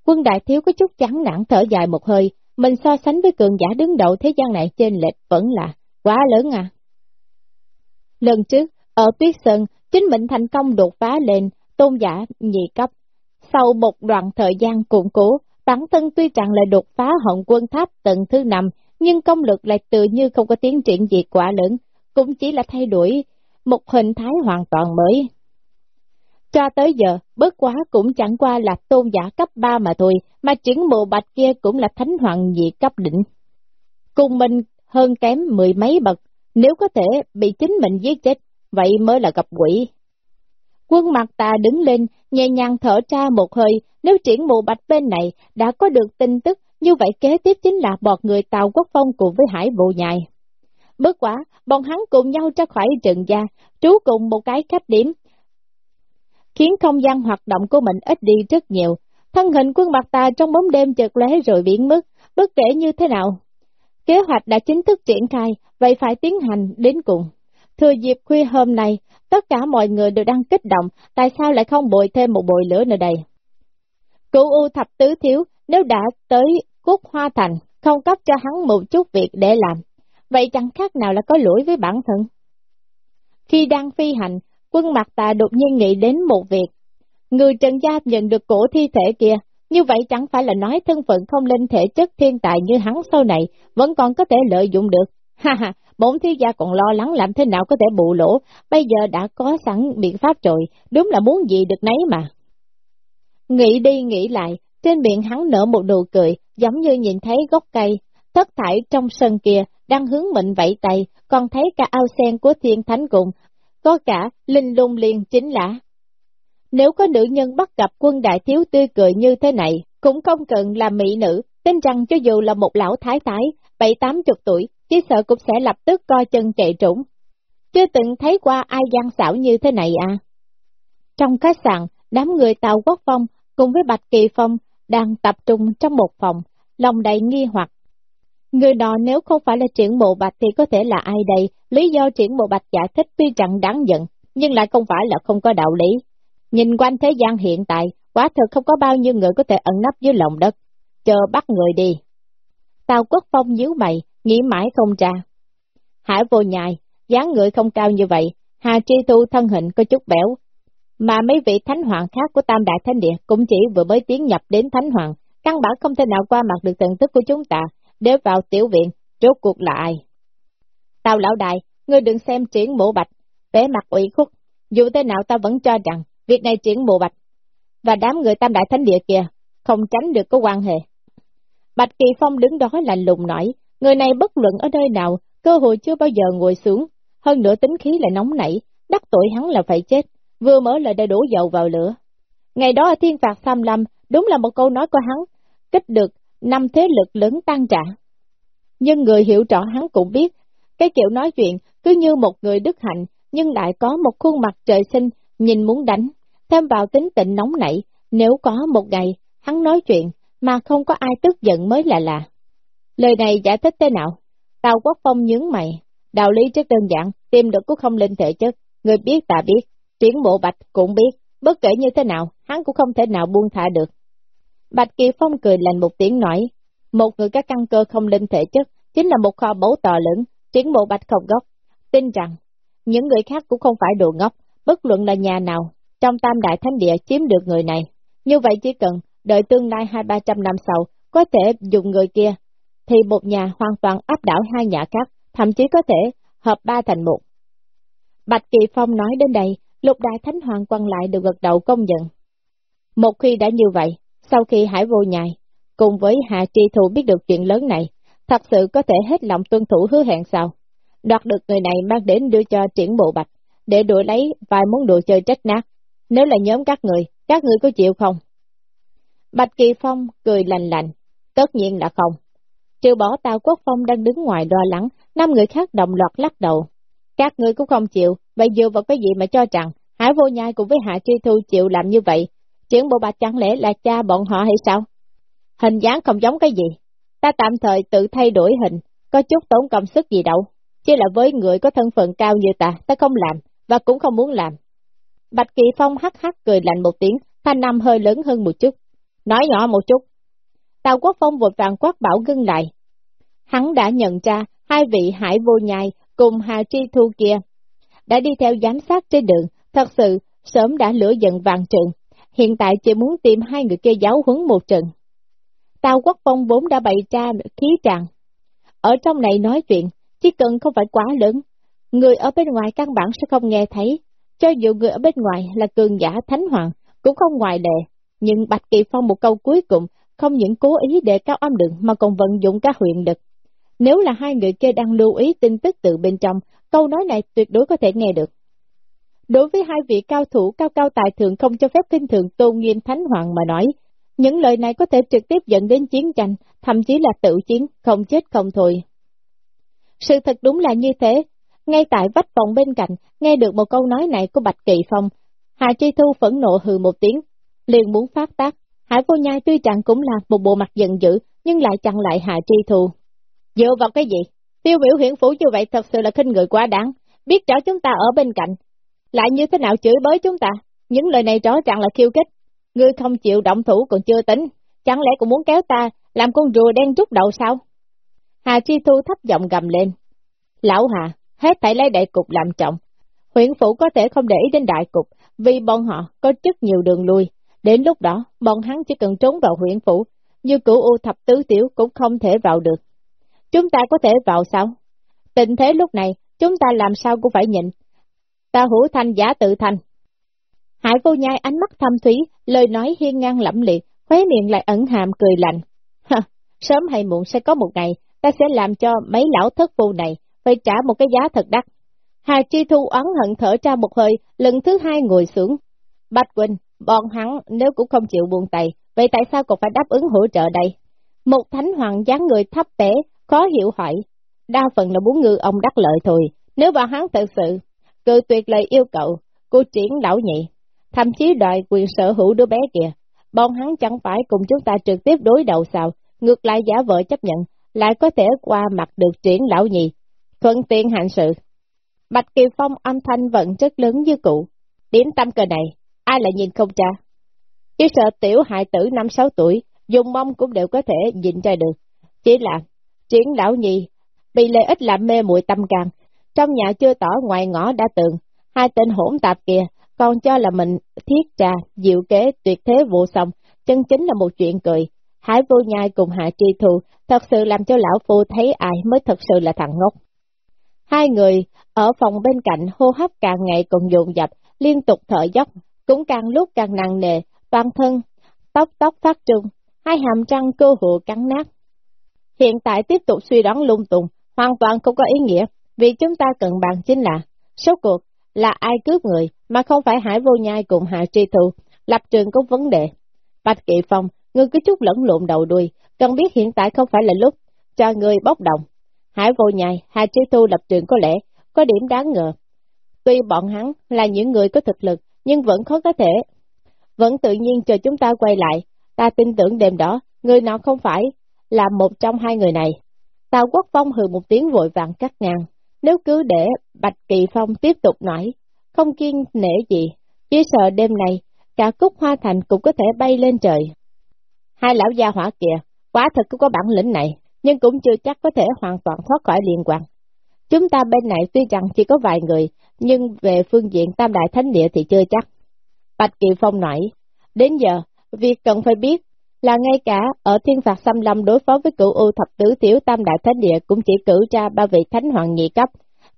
S1: Quân đại thiếu có chút chán nản thở dài một hơi, mình so sánh với cường giả đứng đầu thế gian này trên lệch vẫn là quá lớn à. Lần trước, ở Tuyết Sơn, chính mình thành công đột phá lên tôn giả nhị cấp. Sau một đoạn thời gian củng cố, bản thân tuy rằng là đột phá hận quân tháp tầng thứ năm, nhưng công lực lại tự như không có tiến triển gì quá lớn, cũng chỉ là thay đổi một hình thái hoàn toàn mới. Cho tới giờ, bớt quá cũng chẳng qua là tôn giả cấp 3 mà thôi, mà chuyển bộ bạch kia cũng là thánh hoàng dị cấp đỉnh. Cùng mình hơn kém mười mấy bậc, nếu có thể bị chính mình giết chết, vậy mới là gặp quỷ. Quân mặt ta đứng lên, nhẹ nhàng thở ra một hơi, nếu triển bộ bạch bên này đã có được tin tức, như vậy kế tiếp chính là bọt người Tàu Quốc Phong cùng với Hải Bộ Nhài. Bất quả, bọn hắn cùng nhau ra khỏi trận gia, trú cùng một cái cách điểm, khiến không gian hoạt động của mình ít đi rất nhiều. Thân hình quân mặt ta trong bóng đêm chợt lóe rồi biến mất, bất kể như thế nào. Kế hoạch đã chính thức triển khai, vậy phải tiến hành đến cùng. Thừa dịp khuya hôm nay, tất cả mọi người đều đang kích động, tại sao lại không bồi thêm một bồi lửa nữa đây? Cụ U thập tứ thiếu, nếu đã tới Cúc Hoa Thành, không cấp cho hắn một chút việc để làm, vậy chẳng khác nào là có lỗi với bản thân. Khi đang phi hành, quân mặt tà đột nhiên nghĩ đến một việc. Người Trần Gia nhận được cổ thi thể kia, như vậy chẳng phải là nói thân phận không linh thể chất thiên tài như hắn sau này, vẫn còn có thể lợi dụng được. Ha ha, bổn thiếu gia còn lo lắng làm thế nào có thể bù lỗ, bây giờ đã có sẵn biện pháp rồi, đúng là muốn gì được nấy mà. Nghĩ đi nghĩ lại, trên miệng hắn nở một nụ cười, giống như nhìn thấy gốc cây, thất thải trong sân kia, đang hướng mình vẫy tay, còn thấy cả ao sen của thiên thánh cùng, có cả linh lung liền chính là. Nếu có nữ nhân bắt gặp quân đại thiếu tươi cười như thế này, cũng không cần là mỹ nữ, tin rằng cho dù là một lão thái thái, bảy tám chục tuổi, chỉ sợ cũng sẽ lập tức co chân chạy trũng. Chưa từng thấy qua ai gian xảo như thế này à? Trong khách sạn, đám người tàu quốc phong cùng với Bạch Kỳ Phong đang tập trung trong một phòng, lòng đầy nghi hoặc. Người đó nếu không phải là triển bộ bạch thì có thể là ai đây? Lý do triển bộ bạch giải thích tuy chẳng đáng giận, nhưng lại không phải là không có đạo lý. Nhìn quanh thế gian hiện tại, quá thực không có bao nhiêu người có thể ẩn nấp dưới lòng đất. Chờ bắt người đi. Tào quốc phong nhíu mày, nghĩ mãi không ra. Hải vô nhài, dáng người không cao như vậy, Hà Tri Thu thân hình có chút béo, mà mấy vị thánh hoàng khác của Tam Đại Thánh Địa cũng chỉ vừa mới tiến nhập đến thánh hoàng, căn bản không thể nào qua mặt được thần thức của chúng ta, để vào tiểu viện, rốt cuộc là ai. Tao lão đại, ngươi đừng xem triển bộ bạch, vẻ mặt ủy khuất, dù thế nào ta vẫn cho rằng, việc này triển bộ bạch, và đám người Tam Đại Thánh Địa kia, không tránh được có quan hệ. Bạch Kỳ Phong đứng đó lạnh lùng nói, người này bất luận ở nơi nào, cơ hội chưa bao giờ ngồi xuống, hơn nữa tính khí lại nóng nảy, đắc tội hắn là phải chết, vừa mở lời đã đổ dầu vào lửa. Ngày đó ở thiên phạt Sam Lâm, đúng là một câu nói của hắn, kích được năm thế lực lớn tan trả. Nhưng người hiểu rõ hắn cũng biết, cái kiểu nói chuyện cứ như một người đức hạnh, nhưng lại có một khuôn mặt trời sinh, nhìn muốn đánh, thêm vào tính tình nóng nảy, nếu có một ngày, hắn nói chuyện, mà không có ai tức giận mới là lạ. Lời này giải thích thế nào? Tào Quốc Phong nhướng mày, đạo lý rất đơn giản, tìm được cũng không linh thể chất, người biết ta biết, Triển bộ bạch cũng biết, bất kể như thế nào, hắn cũng không thể nào buông thả được. Bạch Kỳ Phong cười lành một tiếng nói, một người có căn cơ không linh thể chất, chính là một kho báu to lớn, triển bộ bạch không gốc. Tin rằng, những người khác cũng không phải đồ ngốc, bất luận là nhà nào, trong tam đại thánh địa chiếm được người này. Như vậy chỉ cần đợi tương lai hai ba trăm năm sau, có thể dùng người kia, thì một nhà hoàn toàn áp đảo hai nhà khác, thậm chí có thể hợp ba thành một. Bạch Kỳ Phong nói đến đây, lục đại thánh hoàng quan lại được gật đầu công nhận. Một khi đã như vậy, sau khi hải vô nhài, cùng với hạ tri thủ biết được chuyện lớn này, thật sự có thể hết lòng tuân thủ hứa hẹn sao? Đoạt được người này mang đến đưa cho triển bộ bạch, để đuổi lấy vài món đồ chơi trách nát. Nếu là nhóm các người, các người có chịu không? Bạch Kỳ Phong cười lành lành, tất nhiên là không. Trừ bỏ Tào Quốc Phong đang đứng ngoài lo lắng, năm người khác đồng loạt lắc đầu. Các người cũng không chịu, vậy dựa vào cái gì mà cho rằng Hải vô nhai cùng với Hạ Tri Thu chịu làm như vậy, chuyện bộ bạch chẳng lẽ là cha bọn họ hay sao? Hình dáng không giống cái gì, ta tạm thời tự thay đổi hình, có chút tốn công sức gì đâu, chỉ là với người có thân phận cao như ta, ta không làm, và cũng không muốn làm. Bạch Kỳ Phong hắc hắc cười lạnh một tiếng, thanh năm hơi lớn hơn một chút, nói nhỏ một chút. Tào Quốc Phong vội vàng quát bảo gưng lại. Hắn đã nhận ra hai vị hải vô nhai cùng Hà Tri Thu kia, đã đi theo giám sát trên đường, thật sự sớm đã lửa giận vàng trường, hiện tại chỉ muốn tìm hai người kia giáo huấn một trận. Tào Quốc Phong vốn đã bày ra khí tràng. Ở trong này nói chuyện, chỉ cần không phải quá lớn, người ở bên ngoài căn bản sẽ không nghe thấy, cho dù người ở bên ngoài là cường giả thánh hoàng, cũng không ngoài lệ. Nhưng Bạch Kỳ Phong một câu cuối cùng, không những cố ý để cao âm lượng mà còn vận dụng các huyện lực. Nếu là hai người kia đang lưu ý tin tức từ bên trong, câu nói này tuyệt đối có thể nghe được. Đối với hai vị cao thủ cao cao tài thượng không cho phép kinh thường tôn nghiêm thánh hoàng mà nói, những lời này có thể trực tiếp dẫn đến chiến tranh, thậm chí là tự chiến, không chết không thôi. Sự thật đúng là như thế. Ngay tại vách phòng bên cạnh, nghe được một câu nói này của Bạch Kỳ Phong, Hà Chi Thu phẫn nộ hừ một tiếng, liền muốn phát tác. Hải vô nhai tuy chẳng cũng là một bộ mặt giận dữ, nhưng lại chặn lại Hà Chi Thu. Dựa vào cái gì? Tiêu biểu huyện phủ như vậy thật sự là khinh người quá đáng, biết rõ chúng ta ở bên cạnh. Lại như thế nào chửi bới chúng ta? Những lời này rõ ràng là khiêu khích. Ngươi không chịu động thủ còn chưa tính, chẳng lẽ cũng muốn kéo ta làm con rùa đen rút đầu sao? Hà Chi Thu thấp giọng gầm lên. Lão Hà, hết thảy lấy đại cục làm trọng. Huyện phủ có thể không để ý đến đại cục, vì bọn họ có rất nhiều đường lui. Đến lúc đó, bọn hắn chỉ cần trốn vào huyện phủ, như cửu u thập tứ tiểu cũng không thể vào được. Chúng ta có thể vào sao? Tình thế lúc này, chúng ta làm sao cũng phải nhịn. Ta hữu thanh giả tự thành. Hải vô nhai ánh mắt thâm thúy, lời nói hiên ngang lẫm liệt, khóe miệng lại ẩn hàm cười lạnh. Ha, sớm hay muộn sẽ có một ngày, ta sẽ làm cho mấy lão thất phu này phải trả một cái giá thật đắt. Hà Chi Thu oán hận thở ra một hơi, lần thứ hai ngồi xuống. Bạch Quỳnh, bọn hắn nếu cũng không chịu buông tay, vậy tại sao còn phải đáp ứng hỗ trợ đây? Một thánh hoàng dáng người thấp bé, khó hiểu hỏi. Đa phần là muốn ngư ông đắc lợi thôi, nếu bọn hắn thật sự, cự tuyệt lời yêu cầu, cô triển lão nhị, thậm chí đòi quyền sở hữu đứa bé kìa, bọn hắn chẳng phải cùng chúng ta trực tiếp đối đầu sao, ngược lại giả vợ chấp nhận, lại có thể qua mặt được triển lão nhị, thuận tiện hành sự. Bạch Kiều Phong âm thanh vẫn rất lớn như cũ điểm tâm cờ này, ai lại nhìn không cha? Chỉ sợ tiểu hại tử năm sáu tuổi, dùng mông cũng đều có thể nhìn ra được, chỉ là chuyện lão nhị bị lợi ích làm mê muội tâm can, trong nhà chưa tỏ ngoài ngõ đã tường, hai tên hỗn tạp kia còn cho là mình thiết trà, diệu kế, tuyệt thế vụ xong chân chính là một chuyện cười. Hải vô nhai cùng hạ tri thù, thật sự làm cho lão phu thấy ai mới thật sự là thằng ngốc. Hai người ở phòng bên cạnh hô hấp càng ngày còn dồn dập, liên tục thở dốc, cũng càng lúc càng nặng nề, toàn thân, tóc tóc phát trung, hai hàm răng cơ hộ cắn nát. Hiện tại tiếp tục suy đoán lung tung, hoàn toàn không có ý nghĩa, vì chúng ta cần bàn chính là, số cuộc là ai cướp người, mà không phải Hải Vô Nhai cùng Hạ Tri Thù, lập trường có vấn đề. Bạch Kỵ Phong, ngươi cứ chút lẫn lộn đầu đuôi, cần biết hiện tại không phải là lúc cho người bốc đồng. Hải Vô Nhai, Hạ Tri Thu lập trường có lẽ có điểm đáng ngờ. Tuy bọn hắn là những người có thực lực, nhưng vẫn khó có thể. Vẫn tự nhiên chờ chúng ta quay lại, ta tin tưởng đêm đó, người nào không phải là một trong hai người này. Tào Quốc Phong hừ một tiếng vội vàng cắt ngang. Nếu cứ để Bạch Kỳ Phong tiếp tục nói, không kiên nể gì, chỉ sợ đêm nay, cả cúc hoa thành cũng có thể bay lên trời. Hai lão gia hỏa kìa, quá thật cũng có bản lĩnh này, nhưng cũng chưa chắc có thể hoàn toàn thoát khỏi liên quan. Chúng ta bên này tuy rằng chỉ có vài người, nhưng về phương diện tam đại thánh địa thì chưa chắc. Bạch Kỳ Phong nói, đến giờ, việc cần phải biết là ngay cả ở thiên phạt xâm lâm đối phó với cửu U thập tứ tiểu tam đại thánh địa cũng chỉ cử ra ba vị thánh hoàng nhị cấp,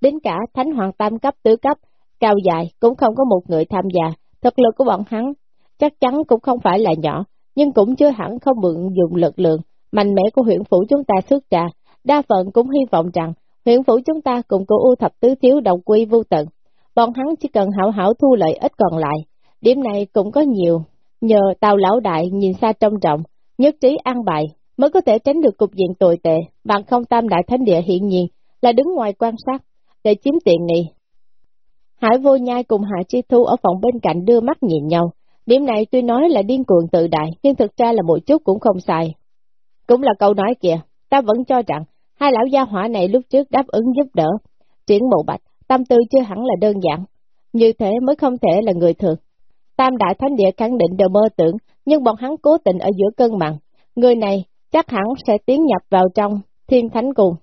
S1: đến cả thánh hoàng tam cấp tứ cấp, cao dài cũng không có một người tham gia, thực lực của bọn hắn chắc chắn cũng không phải là nhỏ, nhưng cũng chưa hẳn không mượn dùng lực lượng. Mạnh mẽ của huyện phủ chúng ta xuất trà đa phần cũng hy vọng rằng huyện phủ chúng ta cùng cố U thập tứ thiếu đồng quy vô tận, bọn hắn chỉ cần hảo hảo thu lợi ích còn lại, điểm này cũng có nhiều. Nhờ tàu lão đại nhìn xa trông rộng, nhất trí an bài, mới có thể tránh được cục diện tồi tệ, bằng không tam đại thánh địa hiện nhiên là đứng ngoài quan sát, để chiếm tiện nghi. Hải vô nhai cùng Hạ Chi Thu ở phòng bên cạnh đưa mắt nhìn nhau, điểm này tuy nói là điên cuồng tự đại, nhưng thực ra là một chút cũng không sai. Cũng là câu nói kìa, ta vẫn cho rằng, hai lão gia hỏa này lúc trước đáp ứng giúp đỡ, triển bộ bạch, tâm tư chưa hẳn là đơn giản, như thế mới không thể là người thường. Tam đại thánh địa khẳng định đều mơ tưởng, nhưng bọn hắn cố tình ở giữa cân bằng. Người này chắc hẳn sẽ tiến nhập vào trong thiên thánh cùng.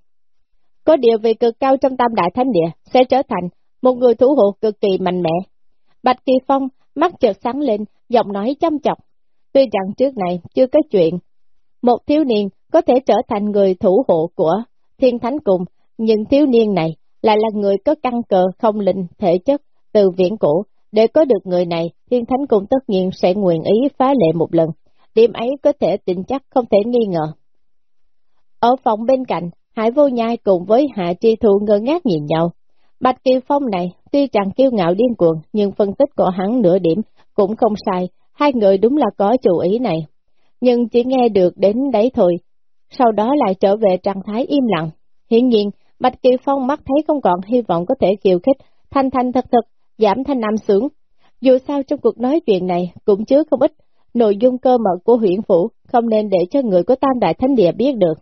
S1: Có địa vị cực cao trong tam đại thánh địa, sẽ trở thành một người thủ hộ cực kỳ mạnh mẽ. Bạch Kỳ Phong mắt chợt sáng lên, giọng nói chăm chọc. Tuy rằng trước này chưa có chuyện, một thiếu niên có thể trở thành người thủ hộ của thiên thánh cùng, nhưng thiếu niên này lại là người có căn cờ không linh thể chất từ viễn cổ, để có được người này, Thiên Thánh cùng tất nhiên sẽ nguyện ý phá lệ một lần, điểm ấy có thể tin chắc không thể nghi ngờ. Ở phòng bên cạnh, Hải Vô Nhai cùng với Hạ Tri Thu ngơ ngác nhìn nhau. Bạch Kiều Phong này, tuy chẳng kiêu ngạo điên cuồng, nhưng phân tích của hắn nửa điểm cũng không sai, hai người đúng là có chủ ý này. Nhưng chỉ nghe được đến đấy thôi, sau đó lại trở về trạng thái im lặng. Hiển nhiên, Bạch Kỳ Phong mắt thấy không còn hy vọng có thể kiều khích, thanh thanh thật thật, giảm thanh nam sướng. Dù sao trong cuộc nói chuyện này cũng chứa không ít nội dung cơ mật của huyện phủ, không nên để cho người của Tam Đại Thánh Địa biết được.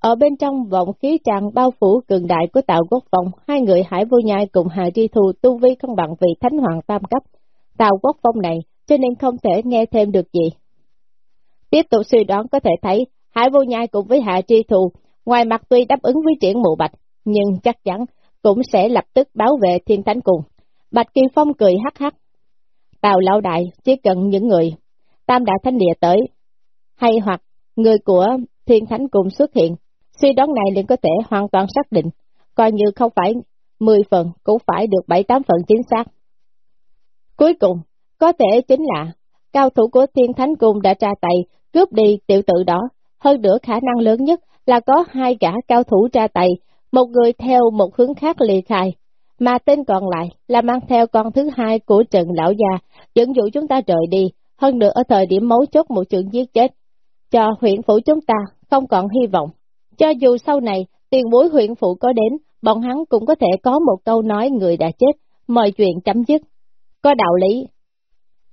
S1: Ở bên trong vọng khí tràn bao phủ cường đại của tạo quốc phong, hai người hải vô nhai cùng Hà Tri Thù tu vi không bằng vị thánh hoàng tam cấp. Tạo quốc phong này, cho nên không thể nghe thêm được gì. Tiếp tục suy đoán có thể thấy, hải vô nhai cùng với hạ Tri Thù, ngoài mặt tuy đáp ứng với triển mụ bạch, nhưng chắc chắn cũng sẽ lập tức bảo vệ thiên thánh cùng. Bạch Kỳ Phong cười hắc hắc. Tào lão đại chỉ cần những người tam đại thánh địa tới, hay hoặc người của thiên thánh cùng xuất hiện, suy đoán này liền có thể hoàn toàn xác định, coi như không phải 10 phần cũng phải được 7-8 phần chính xác. Cuối cùng, có thể chính là cao thủ của thiên thánh cung đã tra tay cướp đi tiểu tự đó, hơn nữa khả năng lớn nhất là có hai gã cao thủ tra tay, một người theo một hướng khác ly khai, mà tên còn lại là mang theo con thứ hai của Trần Lão Gia, dẫn dụ chúng ta rời đi, hơn nữa ở thời điểm mấu chốt một trận giết chết, cho huyện phủ chúng ta không còn hy vọng. Cho dù sau này tiền bối huyện phủ có đến, bọn hắn cũng có thể có một câu nói người đã chết, mọi chuyện chấm dứt. Có đạo lý.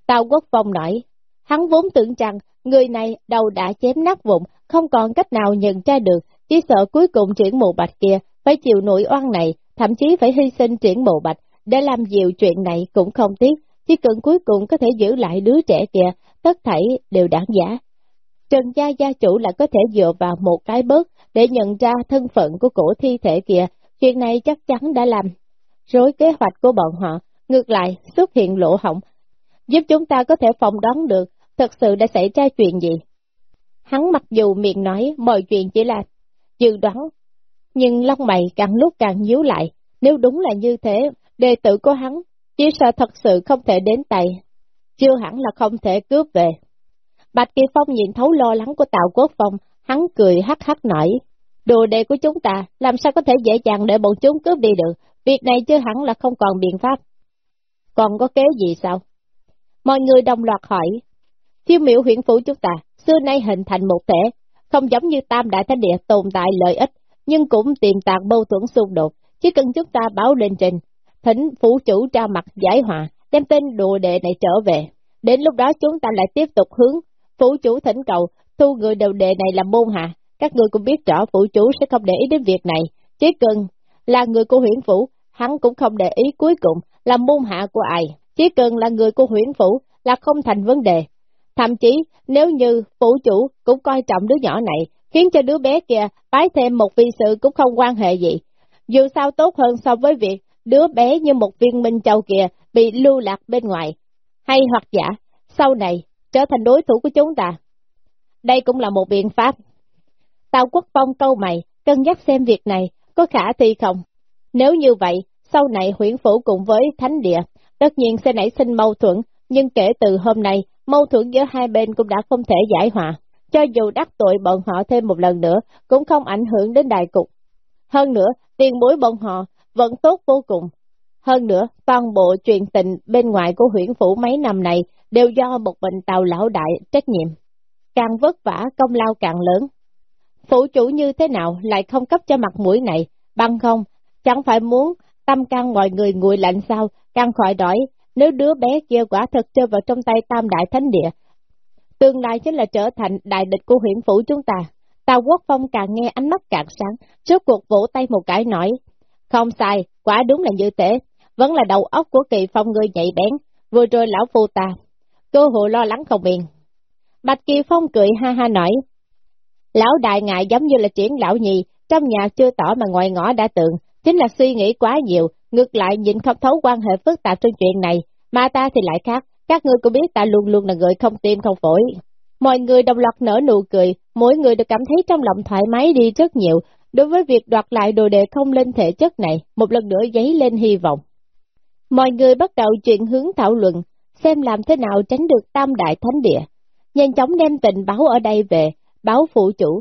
S1: Tào Quốc Phong nói, hắn vốn tưởng rằng người này đầu đã chém nát vụn, không còn cách nào nhận ra được, chỉ sợ cuối cùng triển mộ bạch kia phải chịu nỗi oan này, thậm chí phải hy sinh triển mộ bạch, để làm dịu chuyện này cũng không tiếc, chỉ cần cuối cùng có thể giữ lại đứa trẻ kia, tất thảy đều đáng giá. Trần gia gia chủ lại có thể dựa vào một cái bớt để nhận ra thân phận của cổ thi thể kia, chuyện này chắc chắn đã làm. Rối kế hoạch của bọn họ, ngược lại xuất hiện lỗ hỏng, giúp chúng ta có thể phòng đoán được thật sự đã xảy ra chuyện gì. Hắn mặc dù miệng nói mọi chuyện chỉ là dự đoán, nhưng lông mày càng lúc càng nhíu lại, nếu đúng là như thế, đệ tử của hắn chỉ sợ thật sự không thể đến tay, chưa hẳn là không thể cướp về. Bạch Kỳ Phong nhìn thấu lo lắng của Tào Quốc Phong, hắn cười hắc hắc nổi. Đồ đệ của chúng ta, làm sao có thể dễ dàng để bọn chúng cướp đi được, việc này chưa hẳn là không còn biện pháp. Còn có kế gì sao? Mọi người đồng loạt hỏi, Chiêu miệu huyện phủ chúng ta, xưa nay hình thành một thể, không giống như tam đại thánh địa tồn tại lợi ích, nhưng cũng tiềm tàng mâu thuẫn xung đột, chỉ cần chúng ta báo lên trình, thỉnh phủ chủ tra mặt giải hòa, đem tên đồ đệ này trở về. Đến lúc đó chúng ta lại tiếp tục hướng, phủ chủ thỉnh cầu, thu người đồ đệ này làm môn hạ. Các người cũng biết rõ phủ chủ sẽ không để ý đến việc này, chỉ cần là người của huyện phủ, hắn cũng không để ý cuối cùng là môn hạ của ai. Chỉ cần là người của huyện phủ là không thành vấn đề. Thậm chí, nếu như phụ chủ cũng coi trọng đứa nhỏ này, khiến cho đứa bé kia bái thêm một vị sự cũng không quan hệ gì. Dù sao tốt hơn so với việc đứa bé như một viên minh châu kia bị lưu lạc bên ngoài. Hay hoặc giả, sau này, trở thành đối thủ của chúng ta. Đây cũng là một biện pháp. Tào Quốc Phong câu mày, cân nhắc xem việc này có khả thi không. Nếu như vậy, sau này huyện phủ cùng với thánh địa, tất nhiên sẽ nảy sinh mâu thuẫn, nhưng kể từ hôm nay, mâu thuẫn giữa hai bên cũng đã không thể giải hòa. Cho dù đắc tội bọn họ thêm một lần nữa, cũng không ảnh hưởng đến đại cục. Hơn nữa, tiền bối bọn họ vẫn tốt vô cùng. Hơn nữa, toàn bộ truyền tình bên ngoài của huyện phủ mấy năm này đều do một mình tàu lão đại trách nhiệm. Càng vất vả, công lao càng lớn. Phủ chủ như thế nào lại không cấp cho mặt mũi này, bằng không, chẳng phải muốn tâm can mọi người nguội lạnh sao, càng khỏi đói, nếu đứa bé kia quả thật chơi vào trong tay tam đại thánh địa. Tương lai chính là trở thành đại địch của huyện phủ chúng ta. Tào Quốc Phong càng nghe ánh mắt càng sáng, trước cuộc vỗ tay một cái nói, không sai, quả đúng là như thế, vẫn là đầu óc của kỳ phong người nhạy bén, vừa rồi lão phu ta, cơ hội lo lắng không yên. Bạch Kỳ Phong cười ha ha nói, lão đại ngại giống như là triển lão nhì, trong nhà chưa tỏ mà ngoài ngõ đã tượng, chính là suy nghĩ quá nhiều, ngược lại nhìn không thấu quan hệ phức tạp trong chuyện này, mà ta thì lại khác, các ngươi cũng biết ta luôn luôn là người không tim không phổi. Mọi người đồng loạt nở nụ cười, mỗi người đều cảm thấy trong lòng thoải mái đi rất nhiều, đối với việc đoạt lại đồ đệ không lên thể chất này, một lần nữa giấy lên hy vọng. Mọi người bắt đầu chuyển hướng thảo luận, xem làm thế nào tránh được tam đại thánh địa. Nhanh chóng đem tình báo ở đây về, báo phụ chủ.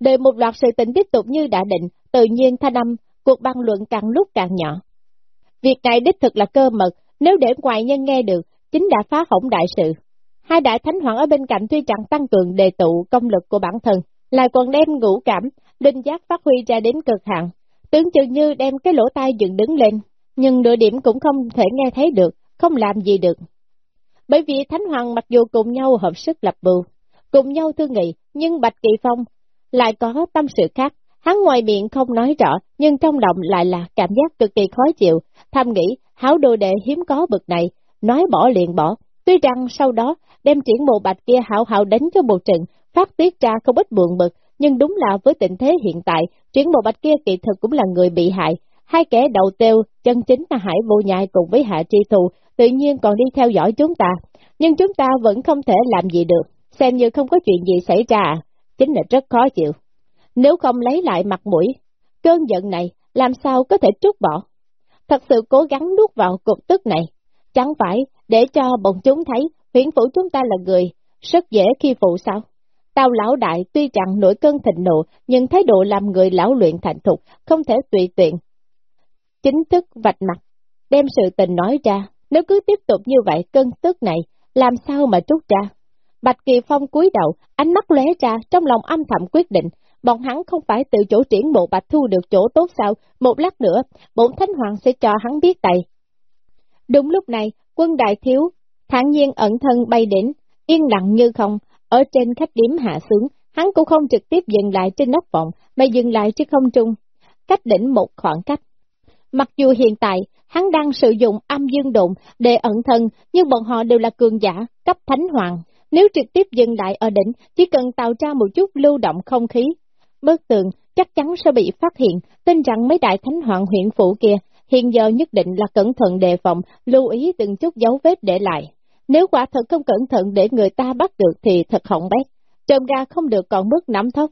S1: Đợi một loạt sự tình tiếp tục như đã định, tự nhiên thanh âm, cuộc băng luận càng lúc càng nhỏ. Việc này đích thực là cơ mật, nếu để ngoài nhân nghe được, chính đã phá hỏng đại sự. Hai đại thánh hoàng ở bên cạnh tuy chẳng tăng cường đề tụ công lực của bản thân, lại còn đem ngũ cảm, linh giác phát huy ra đến cực hạn. Tướng chừng như đem cái lỗ tai dựng đứng lên, nhưng nửa điểm cũng không thể nghe thấy được, không làm gì được. Bởi vì Thánh Hoàng mặc dù cùng nhau hợp sức lập bưu, cùng nhau thương nghị, nhưng Bạch Kỳ Phong lại có tâm sự khác. Hắn ngoài miệng không nói rõ, nhưng trong lòng lại là cảm giác cực kỳ khó chịu, thầm nghĩ háo đồ đệ hiếm có bực này, nói bỏ liền bỏ. Tuy rằng sau đó đem triển bộ bạch kia hảo hảo đánh cho một trận, phát tiết ra không ít buồn bực, nhưng đúng là với tình thế hiện tại, triển bộ bạch kia kỳ thực cũng là người bị hại. Hai kẻ đầu tiêu, chân chính là hải vô nhai cùng với hạ tri thù, tự nhiên còn đi theo dõi chúng ta, nhưng chúng ta vẫn không thể làm gì được, xem như không có chuyện gì xảy ra, à. chính là rất khó chịu. Nếu không lấy lại mặt mũi, cơn giận này làm sao có thể trút bỏ. Thật sự cố gắng nuốt vào cục tức này, chẳng phải để cho bọn chúng thấy huyện phủ chúng ta là người, rất dễ khi phụ sao. Tao lão đại tuy chẳng nổi cơn thịnh nộ, nhưng thái độ làm người lão luyện thành thục, không thể tùy tiện. Chính thức vạch mặt, đem sự tình nói ra, nếu cứ tiếp tục như vậy cơn tức này, làm sao mà trút ra? Bạch Kỳ Phong cúi đầu, ánh mắt lóe ra, trong lòng âm thầm quyết định, bọn hắn không phải tự chỗ triển bộ bạch thu được chỗ tốt sao, một lát nữa, bổn thánh hoàng sẽ cho hắn biết tay. Đúng lúc này, quân đại thiếu, thản nhiên ẩn thân bay đến, yên lặng như không, ở trên khách điểm hạ xuống, hắn cũng không trực tiếp dừng lại trên nóc vọng, mà dừng lại trên không trung, cách đỉnh một khoảng cách. Mặc dù hiện tại, hắn đang sử dụng âm dương đụng để ẩn thân, nhưng bọn họ đều là cường giả, cấp thánh hoàng. Nếu trực tiếp dừng lại ở đỉnh, chỉ cần tạo ra một chút lưu động không khí. Bức tường chắc chắn sẽ bị phát hiện, tin rằng mấy đại thánh hoàng huyện phủ kia hiện giờ nhất định là cẩn thận đề phòng, lưu ý từng chút dấu vết để lại. Nếu quả thật không cẩn thận để người ta bắt được thì thật hỏng bét, trộm ga không được còn bước nắm thóc.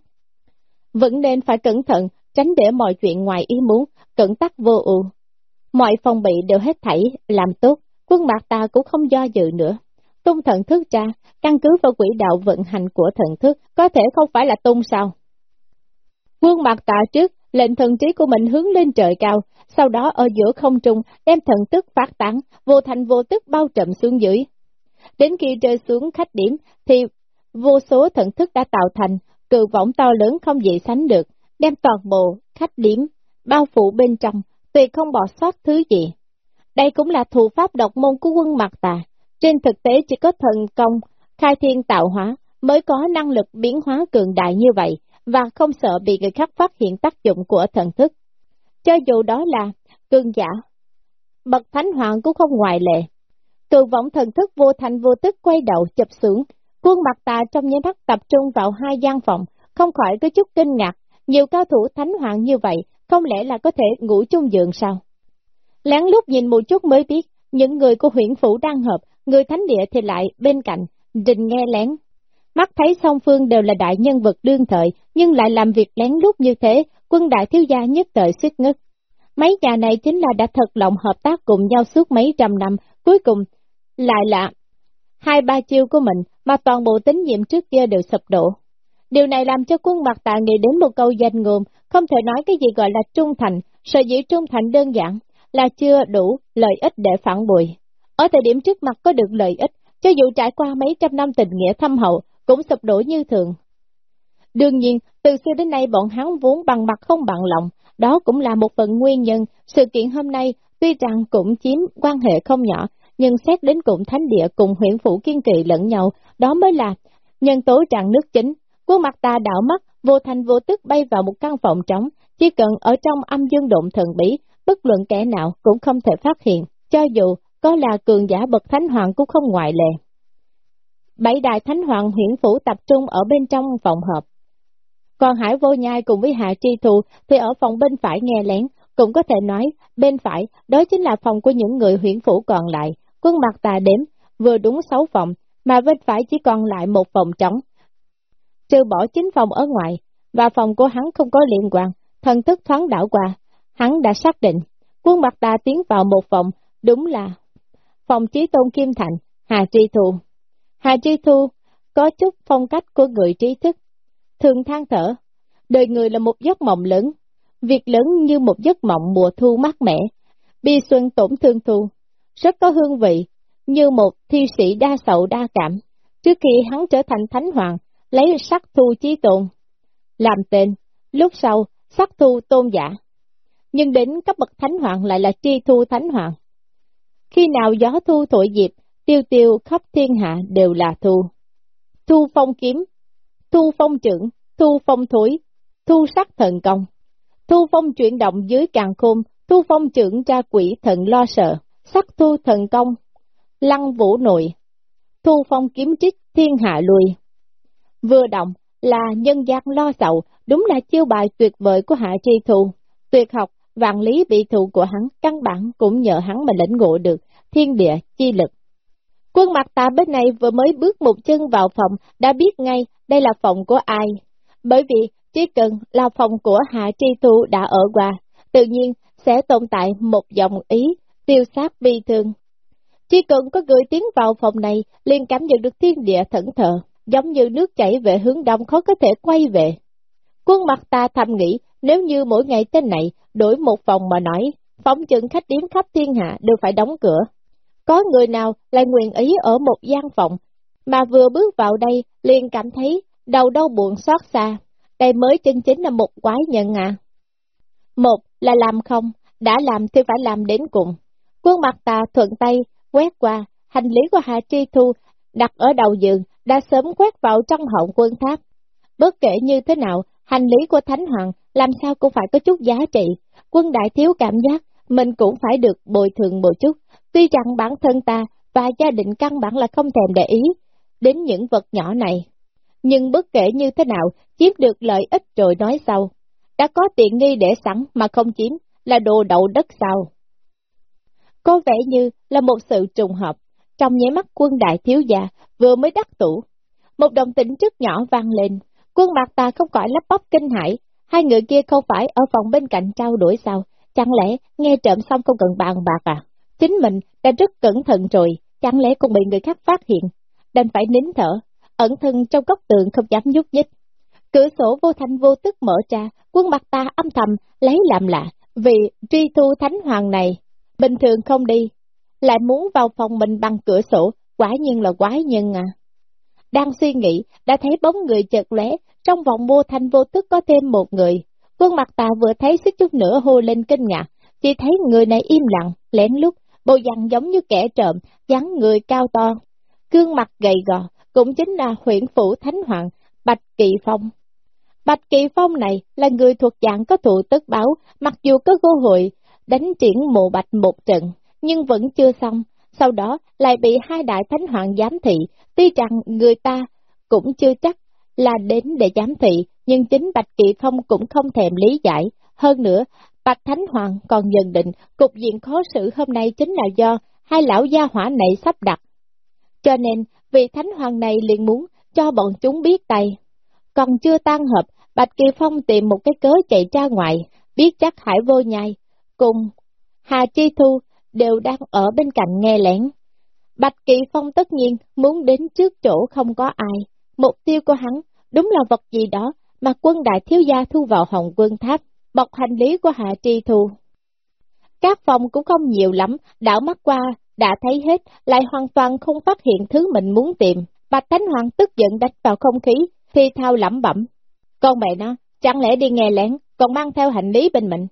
S1: Vẫn nên phải cẩn thận, tránh để mọi chuyện ngoài ý muốn, cẩn tắc vô ưu. Mọi phòng bị đều hết thảy, làm tốt, quân mạc ta cũng không do dự nữa. Tung thần thức ra, căn cứ vào quỹ đạo vận hành của thần thức, có thể không phải là tung sao. Quân mạc tạ trước, lệnh thần trí của mình hướng lên trời cao, sau đó ở giữa không trung đem thần tức phát tán, vô thành vô tức bao trầm xuống dưới. Đến khi rơi xuống khách điểm thì vô số thần thức đã tạo thành cự võng to lớn không gì sánh được, đem toàn bộ khách điểm bao phủ bên trong, tuyệt không bỏ sót thứ gì. Đây cũng là thủ pháp độc môn của quân mặt tà. Trên thực tế chỉ có thần công, khai thiên tạo hóa, mới có năng lực biến hóa cường đại như vậy, và không sợ bị người khác phát hiện tác dụng của thần thức. Cho dù đó là cường giả, bậc thánh hoàng cũng không ngoại lệ. Từ vọng thần thức vô thành vô tức quay đầu chụp xuống, quân mặt tà trong nháy mắt tập trung vào hai gian phòng, không khỏi có chút kinh ngạc, nhiều cao thủ thánh hoàng như vậy, không lẽ là có thể ngủ chung giường sao? Lén lúc nhìn một chút mới biết, những người của huyện phủ đang hợp, người thánh địa thì lại bên cạnh, đình nghe lén. Mắt thấy song phương đều là đại nhân vật đương thời, nhưng lại làm việc lén lút như thế, quân đại thiếu gia nhất thời suýt ngất. Mấy nhà này chính là đã thật lòng hợp tác cùng nhau suốt mấy trăm năm, cuối cùng lại là hai ba chiêu của mình mà toàn bộ tín nhiệm trước kia đều sụp đổ. Điều này làm cho quân mặt tạ nghĩ đến một câu danh ngôn, không thể nói cái gì gọi là trung thành, sở dĩ trung thành đơn giản là chưa đủ lợi ích để phản bội. Ở thời điểm trước mặt có được lợi ích, cho dù trải qua mấy trăm năm tình nghĩa thâm hậu, cũng sụp đổ như thường. Đương nhiên, từ xưa đến nay bọn hắn vốn bằng mặt không bằng lòng, đó cũng là một phần nguyên nhân, sự kiện hôm nay tuy rằng cũng chiếm quan hệ không nhỏ, nhưng xét đến cụm thánh địa cùng huyện phủ kiên kỳ lẫn nhau, đó mới là nhân tố trạng nước chính. Quân mặt ta đảo mắt, vô thành vô tức bay vào một căn phòng trống, chỉ cần ở trong âm dương độn thần bí, bất luận kẻ nào cũng không thể phát hiện, cho dù có là cường giả bậc thánh hoàng cũng không ngoại lệ. Bảy đại thánh hoàng huyện phủ tập trung ở bên trong phòng họp. Còn Hải Vô Nhai cùng với Hạ Tri Thù thì ở phòng bên phải nghe lén, cũng có thể nói bên phải đó chính là phòng của những người huyện phủ còn lại. Quân mặt tà đếm vừa đúng sáu phòng, mà bên phải chỉ còn lại một phòng trống. Trừ bỏ chính phòng ở ngoài, và phòng của hắn không có liên quan, thần thức thoáng đảo qua, hắn đã xác định, quân mặt tà tiến vào một phòng, đúng là phòng trí tôn Kim Thành, Hà Tri thù Hà chi Thu có chút phong cách của người trí thức, thường than thở, đời người là một giấc mộng lớn, việc lớn như một giấc mộng mùa thu mát mẻ, bi xuân tổn thương thu, rất có hương vị, như một thi sĩ đa sầu đa cảm, trước khi hắn trở thành thánh hoàng, lấy sắc thu chí tôn, làm tên, lúc sau sắc thu tôn giả. nhưng đến cấp bậc thánh hoàng lại là tri thu thánh hoàng. Khi nào gió thu thổi dịp, tiêu tiêu khắp thiên hạ đều là thu. Thu phong kiếm, thu phong trưởng, thu phong thối, thu sắc thần công, thu phong chuyển động dưới càng khôn, thu phong trưởng tra quỷ thần lo sợ, sắc thu thần công, lăng vũ nội, thu phong kiếm trích thiên hạ lùi. Vừa động là nhân gian lo sầu, đúng là chiêu bài tuyệt vời của hạ tri thu, tuyệt học, vạn lý bị thụ của hắn, căn bản cũng nhờ hắn mà lĩnh ngộ được thiên địa chi lực. Quân mặt tà bên này vừa mới bước một chân vào phòng, đã biết ngay đây là phòng của ai. Bởi vì chỉ cần là phòng của Hạ Tri Thu đã ở qua, tự nhiên sẽ tồn tại một dòng ý, tiêu sát bi thương. Chỉ cần có người tiến vào phòng này, liền cảm nhận được thiên địa thẫn thờ, giống như nước chảy về hướng đông khó có thể quay về. Quân mặt ta thầm nghĩ, nếu như mỗi ngày tên này đổi một phòng mà nói, phóng chừng khách điếm khắp thiên hạ đều phải đóng cửa. Có người nào lại nguyện ý ở một gian phòng, mà vừa bước vào đây liền cảm thấy đầu đau buồn xót xa. Đây mới chân chính là một quái nhân à. Một là làm không, đã làm thì phải làm đến cùng. Quân mặt ta thuận tay, quét qua, hành lý của Hạ Tri Thu đặt ở đầu giường, đã sớm quét vào trong họng quân tháp. Bất kể như thế nào, hành lý của Thánh Hoàng làm sao cũng phải có chút giá trị. Quân đại thiếu cảm giác mình cũng phải được bồi thường một chút, tuy rằng bản thân ta và gia đình căn bản là không thèm để ý đến những vật nhỏ này. Nhưng bất kể như thế nào, chiếm được lợi ích rồi nói sau. Đã có tiện nghi để sẵn mà không chiếm, là đồ đậu đất sao. Có vẻ như là một sự trùng hợp, trong nháy mắt quân đại thiếu gia vừa mới đắc tủ. Một đồng tĩnh trước nhỏ vang lên, quân mặt ta không khỏi lắp bắp kinh hãi, hai người kia không phải ở phòng bên cạnh trao đổi sao, chẳng lẽ nghe trộm xong không cần bàn bạc à? Chính mình đã rất cẩn thận rồi, chẳng lẽ cũng bị người khác phát hiện, đành phải nín thở, ẩn thân trong góc tường không dám nhúc nhích. Cửa sổ vô thanh vô tức mở ra, quân mặt ta âm thầm lấy làm lạ, vì truy thu thánh hoàng này, bình thường không đi, lại muốn vào phòng mình bằng cửa sổ, quả nhiên là quái nhân à. Đang suy nghĩ, đã thấy bóng người chợt lóe, trong vòng vô thanh vô tức có thêm một người. Quân mặt tà vừa thấy xích chút nữa hô lên kinh ngạc, chỉ thấy người này im lặng, lén lút, bộ dạng giống như kẻ trộm, dáng người cao to, gương mặt gầy gò, cũng chính là huyện phủ Thánh Hoàng, Bạch Kỳ Phong. Bạch Kỳ Phong này là người thuộc dạng có thụ tức báo, mặc dù có cơ hội đánh triển mộ bạch một trận, nhưng vẫn chưa xong, sau đó lại bị hai đại thánh hoàng giám thị, tuy rằng người ta cũng chưa chắc là đến để giám thị, nhưng chính Bạch Kỳ Phong cũng không thèm lý giải. Hơn nữa, Bạch Thánh Hoàng còn nhận định cục diện khó xử hôm nay chính là do hai lão gia hỏa này sắp đặt. Cho nên, vị Thánh Hoàng này liền muốn cho bọn chúng biết tay. Còn chưa tan hợp, Bạch Kỳ Phong tìm một cái cớ chạy ra ngoài, biết chắc Hải vô nhai, cùng Hà Chi Thu đều đang ở bên cạnh nghe lén. Bạch Kỳ Phong tất nhiên muốn đến trước chỗ không có ai, mục tiêu của hắn đúng là vật gì đó mà quân đại thiếu gia thu vào hồng quân tháp, bọc hành lý của Hạ Tri Thu. Các phòng cũng không nhiều lắm, đảo mắt qua, đã thấy hết, lại hoàn toàn không phát hiện thứ mình muốn tìm. Bạch Thánh Hoàng tức giận đánh vào không khí, thì thao lẩm bẩm. Con mẹ nó, chẳng lẽ đi nghe lén, còn mang theo hành lý bên mình.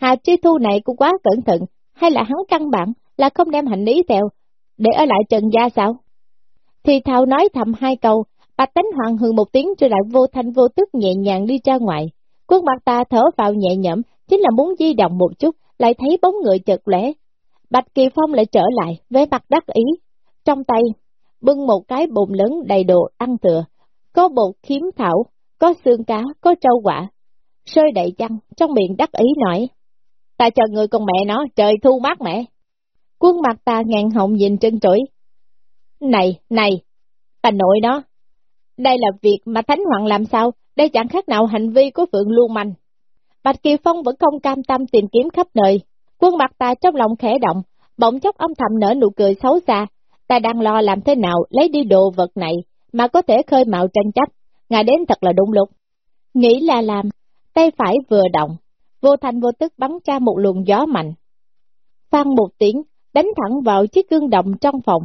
S1: Hà Tri Thu này cũng quá cẩn thận, hay là hắn căn bản là không đem hành lý theo, để ở lại trần gia sao? Thì thao nói thầm hai câu, Bạch Tánh Hoàng hừ một tiếng rồi lại vô thanh vô tức nhẹ nhàng đi ra ngoài. Quân mặt ta thở vào nhẹ nhõm, chính là muốn di động một chút, lại thấy bóng người chợt lẻ. Bạch Kỳ Phong lại trở lại, với mặt đắc ý. Trong tay, bưng một cái bồn lớn đầy đồ ăn thừa, có bột khiếm thảo, có xương cá, có trâu quả. Sơi đầy chăn, trong miệng đắc ý nói. Ta chờ người con mẹ nó, trời thu mát mẹ. Quân mặt ta ngàn họng nhìn chân trỗi. Này, này, ta nội đó, đây là việc mà Thánh Hoàng làm sao, đây chẳng khác nào hành vi của Phượng Lưu Manh. Bạch Kỳ Phong vẫn không cam tâm tìm kiếm khắp nơi, quân mặt ta trong lòng khẽ động, bỗng chốc âm thầm nở nụ cười xấu xa, ta đang lo làm thế nào lấy đi đồ vật này, mà có thể khơi mạo tranh chấp, ngài đến thật là đúng lúc. Nghĩ là làm, tay phải vừa động, vô thành vô tức bắn ra một luồng gió mạnh. Phan một tiếng, đánh thẳng vào chiếc gương động trong phòng.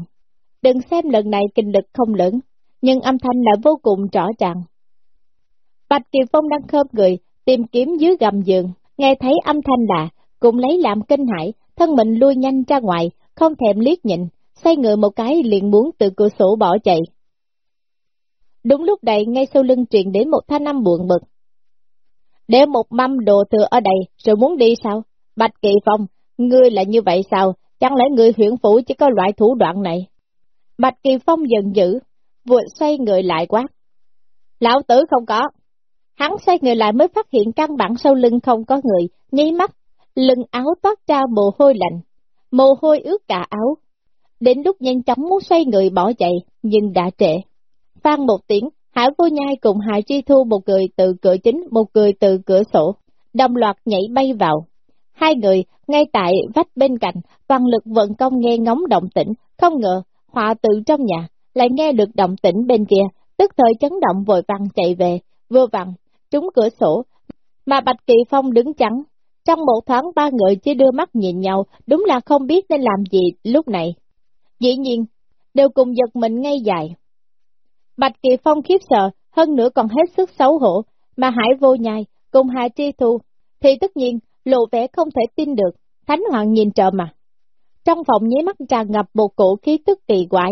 S1: Đừng xem lần này kinh lực không lớn, nhưng âm thanh lại vô cùng rõ ràng. Bạch Kiều Phong đang khớp người, tìm kiếm dưới gầm giường, nghe thấy âm thanh lạ, cũng lấy làm kinh hãi, thân mình lui nhanh ra ngoài, không thèm liếc nhìn, xoay người một cái liền muốn từ cửa sổ bỏ chạy. Đúng lúc này ngay sau lưng truyền đến một thanh âm buồn bực. Để một mâm đồ thừa ở đây rồi muốn đi sao? Bạch Kỳ Phong, ngươi là như vậy sao? Chẳng lẽ ngươi huyện phủ chỉ có loại thủ đoạn này? Bạch Kỳ Phong giận dữ, vội xoay người lại quát. Lão tử không có. Hắn xoay người lại mới phát hiện căn bản sau lưng không có người, nháy mắt, lưng áo toát ra mồ hôi lạnh, mồ hôi ướt cả áo. Đến lúc nhanh chóng muốn xoay người bỏ chạy, nhưng đã trễ. Phan một tiếng, Hải vô nhai cùng Hải Chi Thu một người từ cửa chính, một người từ cửa sổ, đồng loạt nhảy bay vào. Hai người, ngay tại vách bên cạnh, toàn lực vận công nghe ngóng động tĩnh, không ngờ, họa tự trong nhà, lại nghe được động tĩnh bên kia, tức thời chấn động vội vàng chạy về, vừa vặn, trúng cửa sổ, mà Bạch Kỳ Phong đứng chắn. Trong một thoáng ba người chỉ đưa mắt nhìn nhau, đúng là không biết nên làm gì lúc này. Dĩ nhiên, đều cùng giật mình ngay dài. Bạch Kỳ Phong khiếp sợ, hơn nữa còn hết sức xấu hổ, mà Hải vô nhai, cùng Hà Chi Thu, thì tất nhiên, lộ vẻ không thể tin được, Thánh Hoàng nhìn trợ mặt, Trong phòng nháy mắt tràn ngập một cổ khí tức kỳ quái,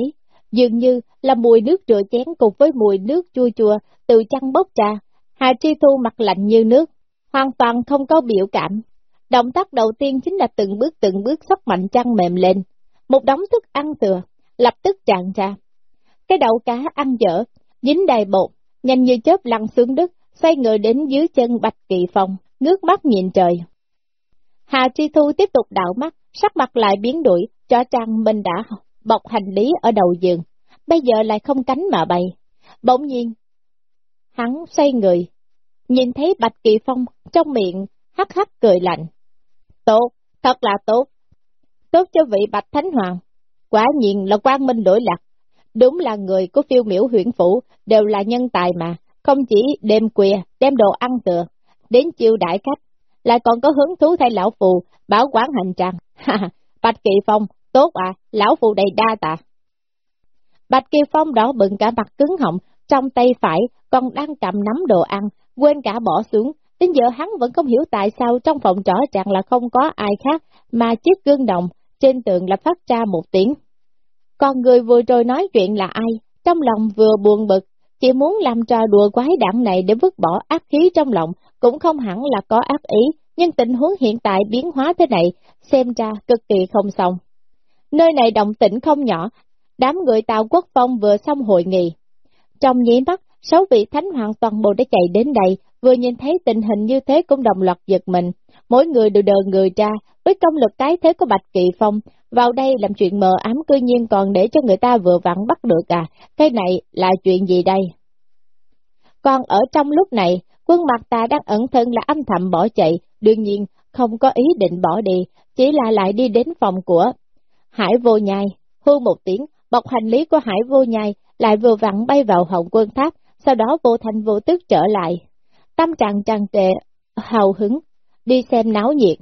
S1: dường như là mùi nước rửa chén cùng với mùi nước chua chua từ chăn bốc ra. Hà Chi Thu mặt lạnh như nước, hoàn toàn không có biểu cảm. Động tác đầu tiên chính là từng bước từng bước sóc mạnh chăn mềm lên. Một đống thức ăn thừa, lập tức tràn ra. Cái đầu cá ăn dở, dính đầy bột, nhanh như chớp lăn xuống đất, xoay người đến dưới chân Bạch Kỳ Phong, ngước mắt nhìn trời. Hà Tri Thu tiếp tục đảo mắt, sắc mặt lại biến đổi, cho rằng mình đã bọc hành lý ở đầu giường, bây giờ lại không cánh mà bay. Bỗng nhiên, hắn xoay người, nhìn thấy Bạch Kỳ Phong trong miệng hắc hắc cười lạnh. Tốt, thật là tốt. Tốt cho vị Bạch Thánh Hoàng. Quả nhiên là quang minh đổi lạc. Đúng là người của phiêu miểu huyện phủ đều là nhân tài mà, không chỉ đêm khuya đem đồ ăn tựa, đến chiêu đại khách, lại còn có hứng thú thay lão phù, bảo quán hành trang. Bạch Kỳ Phong, tốt à, lão phụ đầy đa tạ. Bạch Kiều Phong đỏ bừng cả mặt cứng họng, trong tay phải còn đang cầm nắm đồ ăn, quên cả bỏ xuống. Đến giờ hắn vẫn không hiểu tại sao trong phòng trỏ chẳng là không có ai khác, mà chiếc gương đồng trên tường là phát ra một tiếng. Còn người vừa rồi nói chuyện là ai? Trong lòng vừa buồn bực, chỉ muốn làm trò đùa quái đảng này để vứt bỏ ác khí trong lòng, cũng không hẳn là có ác ý, nhưng tình huống hiện tại biến hóa thế này, xem ra cực kỳ không xong. Nơi này động tĩnh không nhỏ, đám người Tàu Quốc Phong vừa xong hội nghị. Trong nhí mắt, sáu vị thánh hoàng toàn bộ đã chạy đến đây, vừa nhìn thấy tình hình như thế cũng đồng loạt giật mình. Mỗi người đều đờ người ra, với công lực cái thế của Bạch Kỳ Phong, vào đây làm chuyện mờ ám cư nhiên còn để cho người ta vừa vặn bắt được à, cái này là chuyện gì đây? Còn ở trong lúc này, quân mặt ta đang ẩn thân là âm thầm bỏ chạy, đương nhiên không có ý định bỏ đi, chỉ là lại đi đến phòng của Hải vô nhai, hư một tiếng, bọc hành lý của Hải vô nhai lại vừa vặn bay vào hồng quân tháp, sau đó vô thành vô tức trở lại. Tâm trạng tràn trề, hào hứng, đi xem náo nhiệt.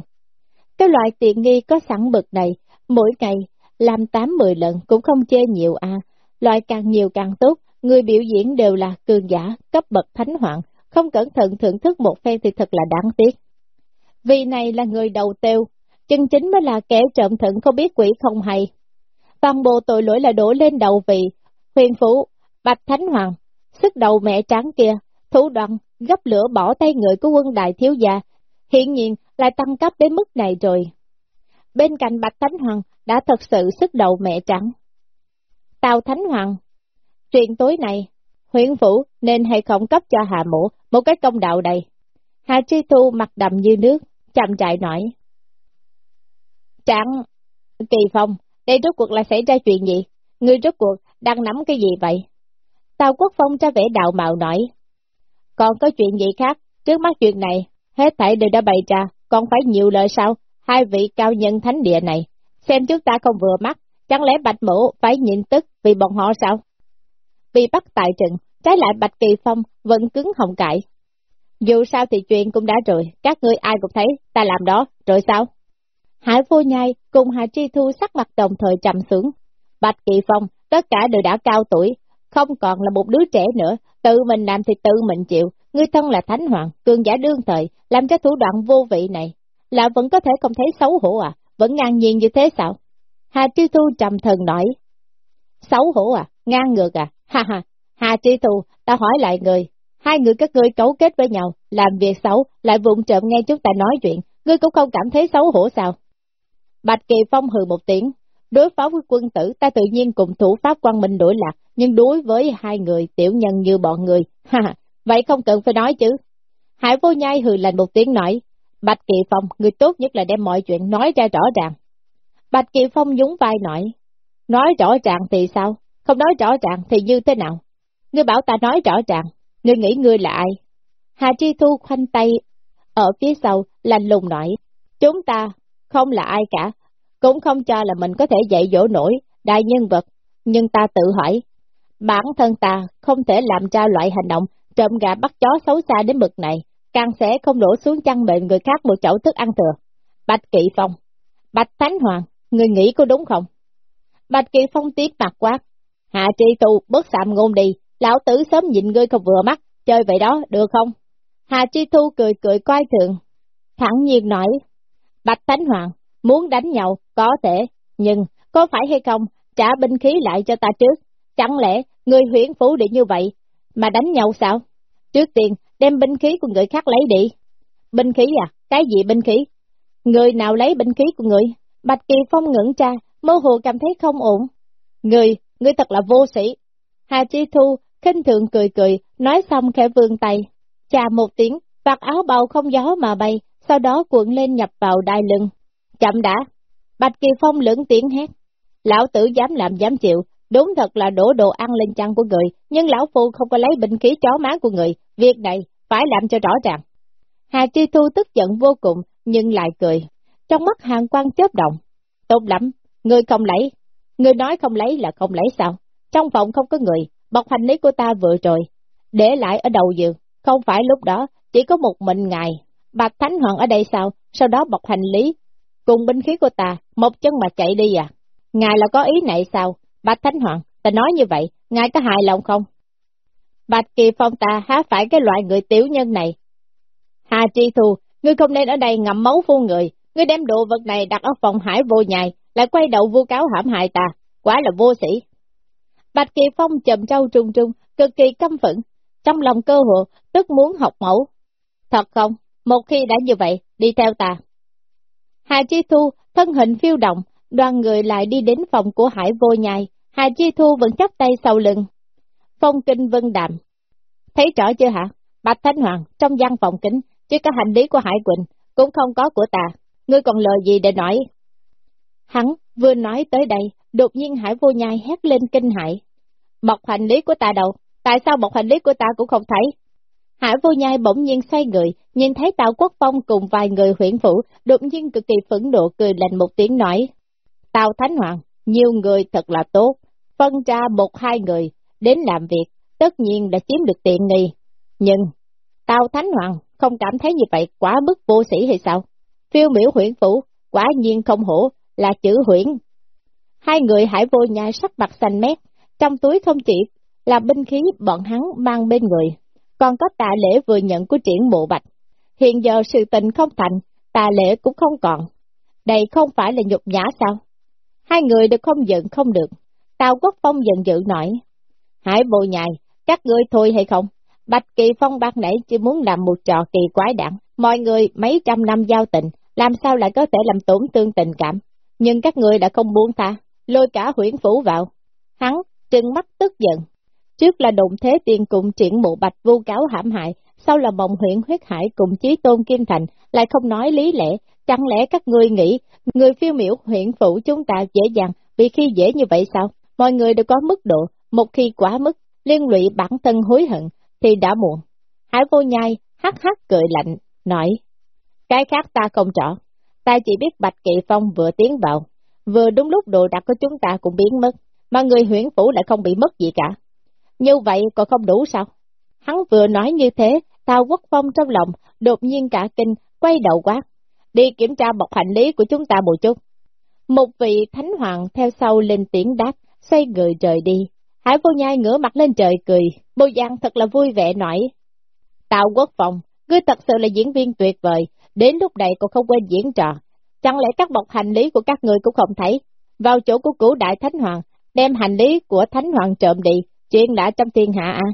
S1: Cái loại tiện nghi có sẵn bực này, mỗi ngày làm 8-10 lần cũng không chê nhiều à, loại càng nhiều càng tốt, người biểu diễn đều là cường giả, cấp bậc thánh hoàng, không cẩn thận thưởng thức một phen thì thật là đáng tiếc. Vì này là người đầu tiêu, chân chính mới là kẻ trộm thận không biết quỷ không hay. Toàn bộ tội lỗi là đổ lên đầu vị, huyền phủ, bạch thánh hoàng, sức đầu mẹ trắng kia, thủ đoạn, gấp lửa bỏ tay người của quân đại thiếu gia, hiện nhiên lại tăng cấp đến mức này rồi. Bên cạnh Bạch Thánh Hoàng đã thật sự sức đầu mẹ trắng. Tào Thánh Hoàng, chuyện tối này, huyện phủ nên hay không cấp cho hạ Mộ một cái công đạo đây. Hà Tri Thu mặt đầm như nước, chậm trại nói. Trạng, Kỳ Phong, đây rốt cuộc là xảy ra chuyện gì? Ngươi rốt cuộc đang nắm cái gì vậy? Tào Quốc Phong ra vẻ đạo mạo nói. Còn có chuyện gì khác, trước mắt chuyện này, hết thảy đều đã bày ra, còn phải nhiều lời sao? Hai vị cao nhân thánh địa này, xem chúng ta không vừa mắt, chẳng lẽ Bạch Mũ phải nhịn tức vì bọn họ sao? Vì bắt tại trận, trái lại Bạch Kỳ Phong vẫn cứng hồng cãi. Dù sao thì chuyện cũng đã rồi, các ngươi ai cũng thấy, ta làm đó, rồi sao? Hải vô nhai cùng Hà Tri Thu sắc mặt đồng thời trầm xuống. Bạch Kỳ Phong, tất cả đều đã cao tuổi, không còn là một đứa trẻ nữa, tự mình làm thì tự mình chịu, ngươi thân là thánh hoàng, cường giả đương thời, làm cho thủ đoạn vô vị này, là vẫn có thể không thấy xấu hổ à, vẫn ngang nhiên như thế sao? Hà Tri Thu trầm thần nói, xấu hổ à, ngang ngược à, ha ha, Hà Tri Thu, ta hỏi lại người, hai người các ngươi cấu kết với nhau, làm việc xấu, lại vụng trộm nghe chúng ta nói chuyện, ngươi cũng không cảm thấy xấu hổ sao? Bạch Kỳ Phong hừ một tiếng, đối phó với quân tử ta tự nhiên cùng thủ pháp quan minh đổi lạc, nhưng đối với hai người tiểu nhân như bọn người, ha vậy không cần phải nói chứ. Hải vô nhai hừ lành một tiếng nói, Bạch Kỳ Phong, người tốt nhất là đem mọi chuyện nói ra rõ ràng. Bạch Kỳ Phong nhún vai nói, nói rõ ràng thì sao, không nói rõ ràng thì như thế nào? Ngươi bảo ta nói rõ ràng, ngươi nghĩ ngươi là ai? Hà Tri Thu khoanh tay, ở phía sau, lành lùng nói, chúng ta không là ai cả, cũng không cho là mình có thể dạy dỗ nổi đại nhân vật, nhưng ta tự hỏi, bản thân ta không thể làm ra loại hành động trộm gà bắt chó xấu xa đến mực này, càng sẽ không đổ xuống chăn bệnh người khác một chậu thức ăn thừa. Bạch Kỵ Phong, Bạch Thánh Hoàng, người nghĩ có đúng không? Bạch Kỵ Phong tiếc mặt quát, hạ tri Tu bớt sạm ngôn đi, lão tử sớm nhìn ngươi không vừa mắt, chơi vậy đó, được không? Hà Chi Thu cười cười coi thường, thẳng nhiên nói, Bạch Thánh Hoàng, muốn đánh nhau, có thể, nhưng có phải hay không, trả binh khí lại cho ta trước, chẳng lẽ người huyển phủ để như vậy, mà đánh nhau sao? Trước tiên, đem binh khí của người khác lấy đi. Binh khí à? Cái gì binh khí? Người nào lấy binh khí của người? Bạch Kỳ Phong ngưỡng cha, mơ hồ cảm thấy không ổn. Người, người thật là vô sĩ. Hà Chi Thu, khinh thường cười cười, nói xong khẽ vươn tay. Chà một tiếng, vạt áo bào không gió mà bay, sau đó cuộn lên nhập vào đai lưng. Chậm đã. Bạch Kỳ Phong lưỡng tiếng hét. Lão tử dám làm dám chịu, đúng thật là đổ đồ ăn lên chăn của người, nhưng lão phu không có lấy binh khí chó má của người, việc này phải làm cho rõ ràng. Hà Chi Thu tức giận vô cùng, nhưng lại cười. Trong mắt hàng quan chớp động. Tốt lắm, người không lấy. Người nói không lấy là không lấy sao? Trong phòng không có người, bọc hành lý của ta vừa rồi. Để lại ở đầu giường, không phải lúc đó, chỉ có một mình ngài. Bạch Thánh Hoàng ở đây sao? Sau đó bọc hành lý, cùng binh khí của ta, một chân mà chạy đi à? Ngài là có ý này sao? Bạch Thánh Hoàng, ta nói như vậy, ngài có hài lòng không? Bạch Kỳ Phong ta há phải cái loại người tiểu nhân này. Hà Tri Thu, ngươi không nên ở đây ngậm máu phu người, ngươi đem đồ vật này đặt ở phòng hải vô nhài, lại quay đầu vu cáo hãm hại ta, quá là vô sĩ. Bạch Kỳ Phong trầm trâu trung trung, cực kỳ căm phẫn, trong lòng cơ hội, tức muốn học mẫu. Thật không, một khi đã như vậy, đi theo ta. Hà Chi Thu, thân hình phiêu động, đoàn người lại đi đến phòng của Hải vô nhai, Hà Chi Thu vẫn chắp tay sau lưng. Phong kinh vân đạm. Thấy rõ chưa hả? Bạch Thánh Hoàng, trong gian phòng kính, chứ có hành lý của Hải Quỳnh, cũng không có của ta. Ngươi còn lời gì để nói? Hắn vừa nói tới đây, đột nhiên Hải vô nhai hét lên kinh hại. Bọc hành lý của ta đâu? Tại sao bọc hành lý của ta cũng không thấy? Hải vô nhai bỗng nhiên xoay người, nhìn thấy Tào Quốc Phong cùng vài người huyện phủ, đột nhiên cực kỳ phẫn nộ cười lạnh một tiếng nói. Tào Thánh Hoàng, nhiều người thật là tốt, phân ra một hai người, đến làm việc, tất nhiên đã chiếm được tiện nghi. Nhưng, Tào Thánh Hoàng không cảm thấy như vậy quá mức vô sĩ hay sao? Phiêu miểu huyện phủ, quả nhiên không hổ, là chữ huyện. Hai người hải vô nhai sắc mặt xanh mét, trong túi không chỉ là binh khí bọn hắn mang bên người, còn có tạ lễ vừa nhận của triển bộ bạch. Hiện giờ sự tình không thành, tạ lễ cũng không còn. Đây không phải là nhục nhã sao? Hai người được không giận không được. Tào Quốc Phong giận dữ nói. Hải bộ nhài, các ngươi thôi hay không? Bạch Kỳ Phong ban nãy chỉ muốn làm một trò kỳ quái đảng. Mọi người mấy trăm năm giao tình, làm sao lại có thể làm tổn thương tình cảm? Nhưng các ngươi đã không buông tha, lôi cả huyển phủ vào. Hắn trừng mắt tức giận, Trước là động thế tiền cùng triển mộ bạch vu cáo hãm hại, sau là mộng huyện huyết hải cùng chí tôn kim thành, lại không nói lý lẽ, chẳng lẽ các ngươi nghĩ, người phiêu miểu huyện phủ chúng ta dễ dàng, vì khi dễ như vậy sao? Mọi người đều có mức độ, một khi quá mức, liên lụy bản thân hối hận, thì đã muộn. Hải vô nhai, hắc hắc cười lạnh, nói, cái khác ta không rõ, ta chỉ biết Bạch Kỵ Phong vừa tiến vào, vừa đúng lúc đồ đặt của chúng ta cũng biến mất, mà người huyện phủ lại không bị mất gì cả. Như vậy còn không đủ sao? Hắn vừa nói như thế, Tào Quốc Phong trong lòng, đột nhiên cả kinh, quay đầu quát. Đi kiểm tra bọc hành lý của chúng ta một chút. Một vị thánh hoàng theo sau lên tiếng đáp, xoay người trời đi. Hải vô nhai ngửa mặt lên trời cười, bô giang thật là vui vẻ nổi. Tào Quốc Phong, ngươi thật sự là diễn viên tuyệt vời, đến lúc này còn không quên diễn trò. Chẳng lẽ các bọc hành lý của các người cũng không thấy? Vào chỗ của cửu đại Thánh Hoàng, đem hành lý của Thánh Hoàng trộm đi, chuyện đã trong thiên hạ à?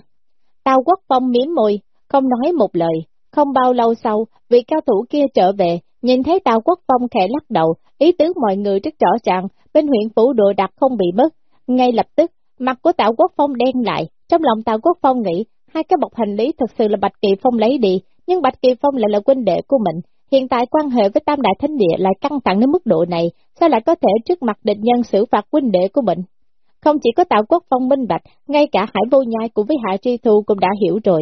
S1: Tào Quốc Phong miếm môi, không nói một lời. Không bao lâu sau, vị cao thủ kia trở về, nhìn thấy Tào Quốc Phong khẽ lắc đầu, ý tứ mọi người rất rõ ràng, bên huyện phủ đồ đặc không bị mất. Ngay lập tức, mặt của Tào Quốc Phong đen lại, trong lòng Tào Quốc Phong nghĩ, hai cái bọc hành lý thật sự là Bạch Kỳ Phong lấy đi, nhưng Bạch Kỳ Phong lại là quân đệ của mình. Hiện tại quan hệ với Tam Đại Thánh Địa lại căng thẳng đến mức độ này, sao lại có thể trước mặt địch nhân xử phạt huynh đệ của mình? Không chỉ có tạo Quốc Phong minh bạch, ngay cả Hải Vô Nhai cùng với Hạ Tri Thu cũng đã hiểu rồi.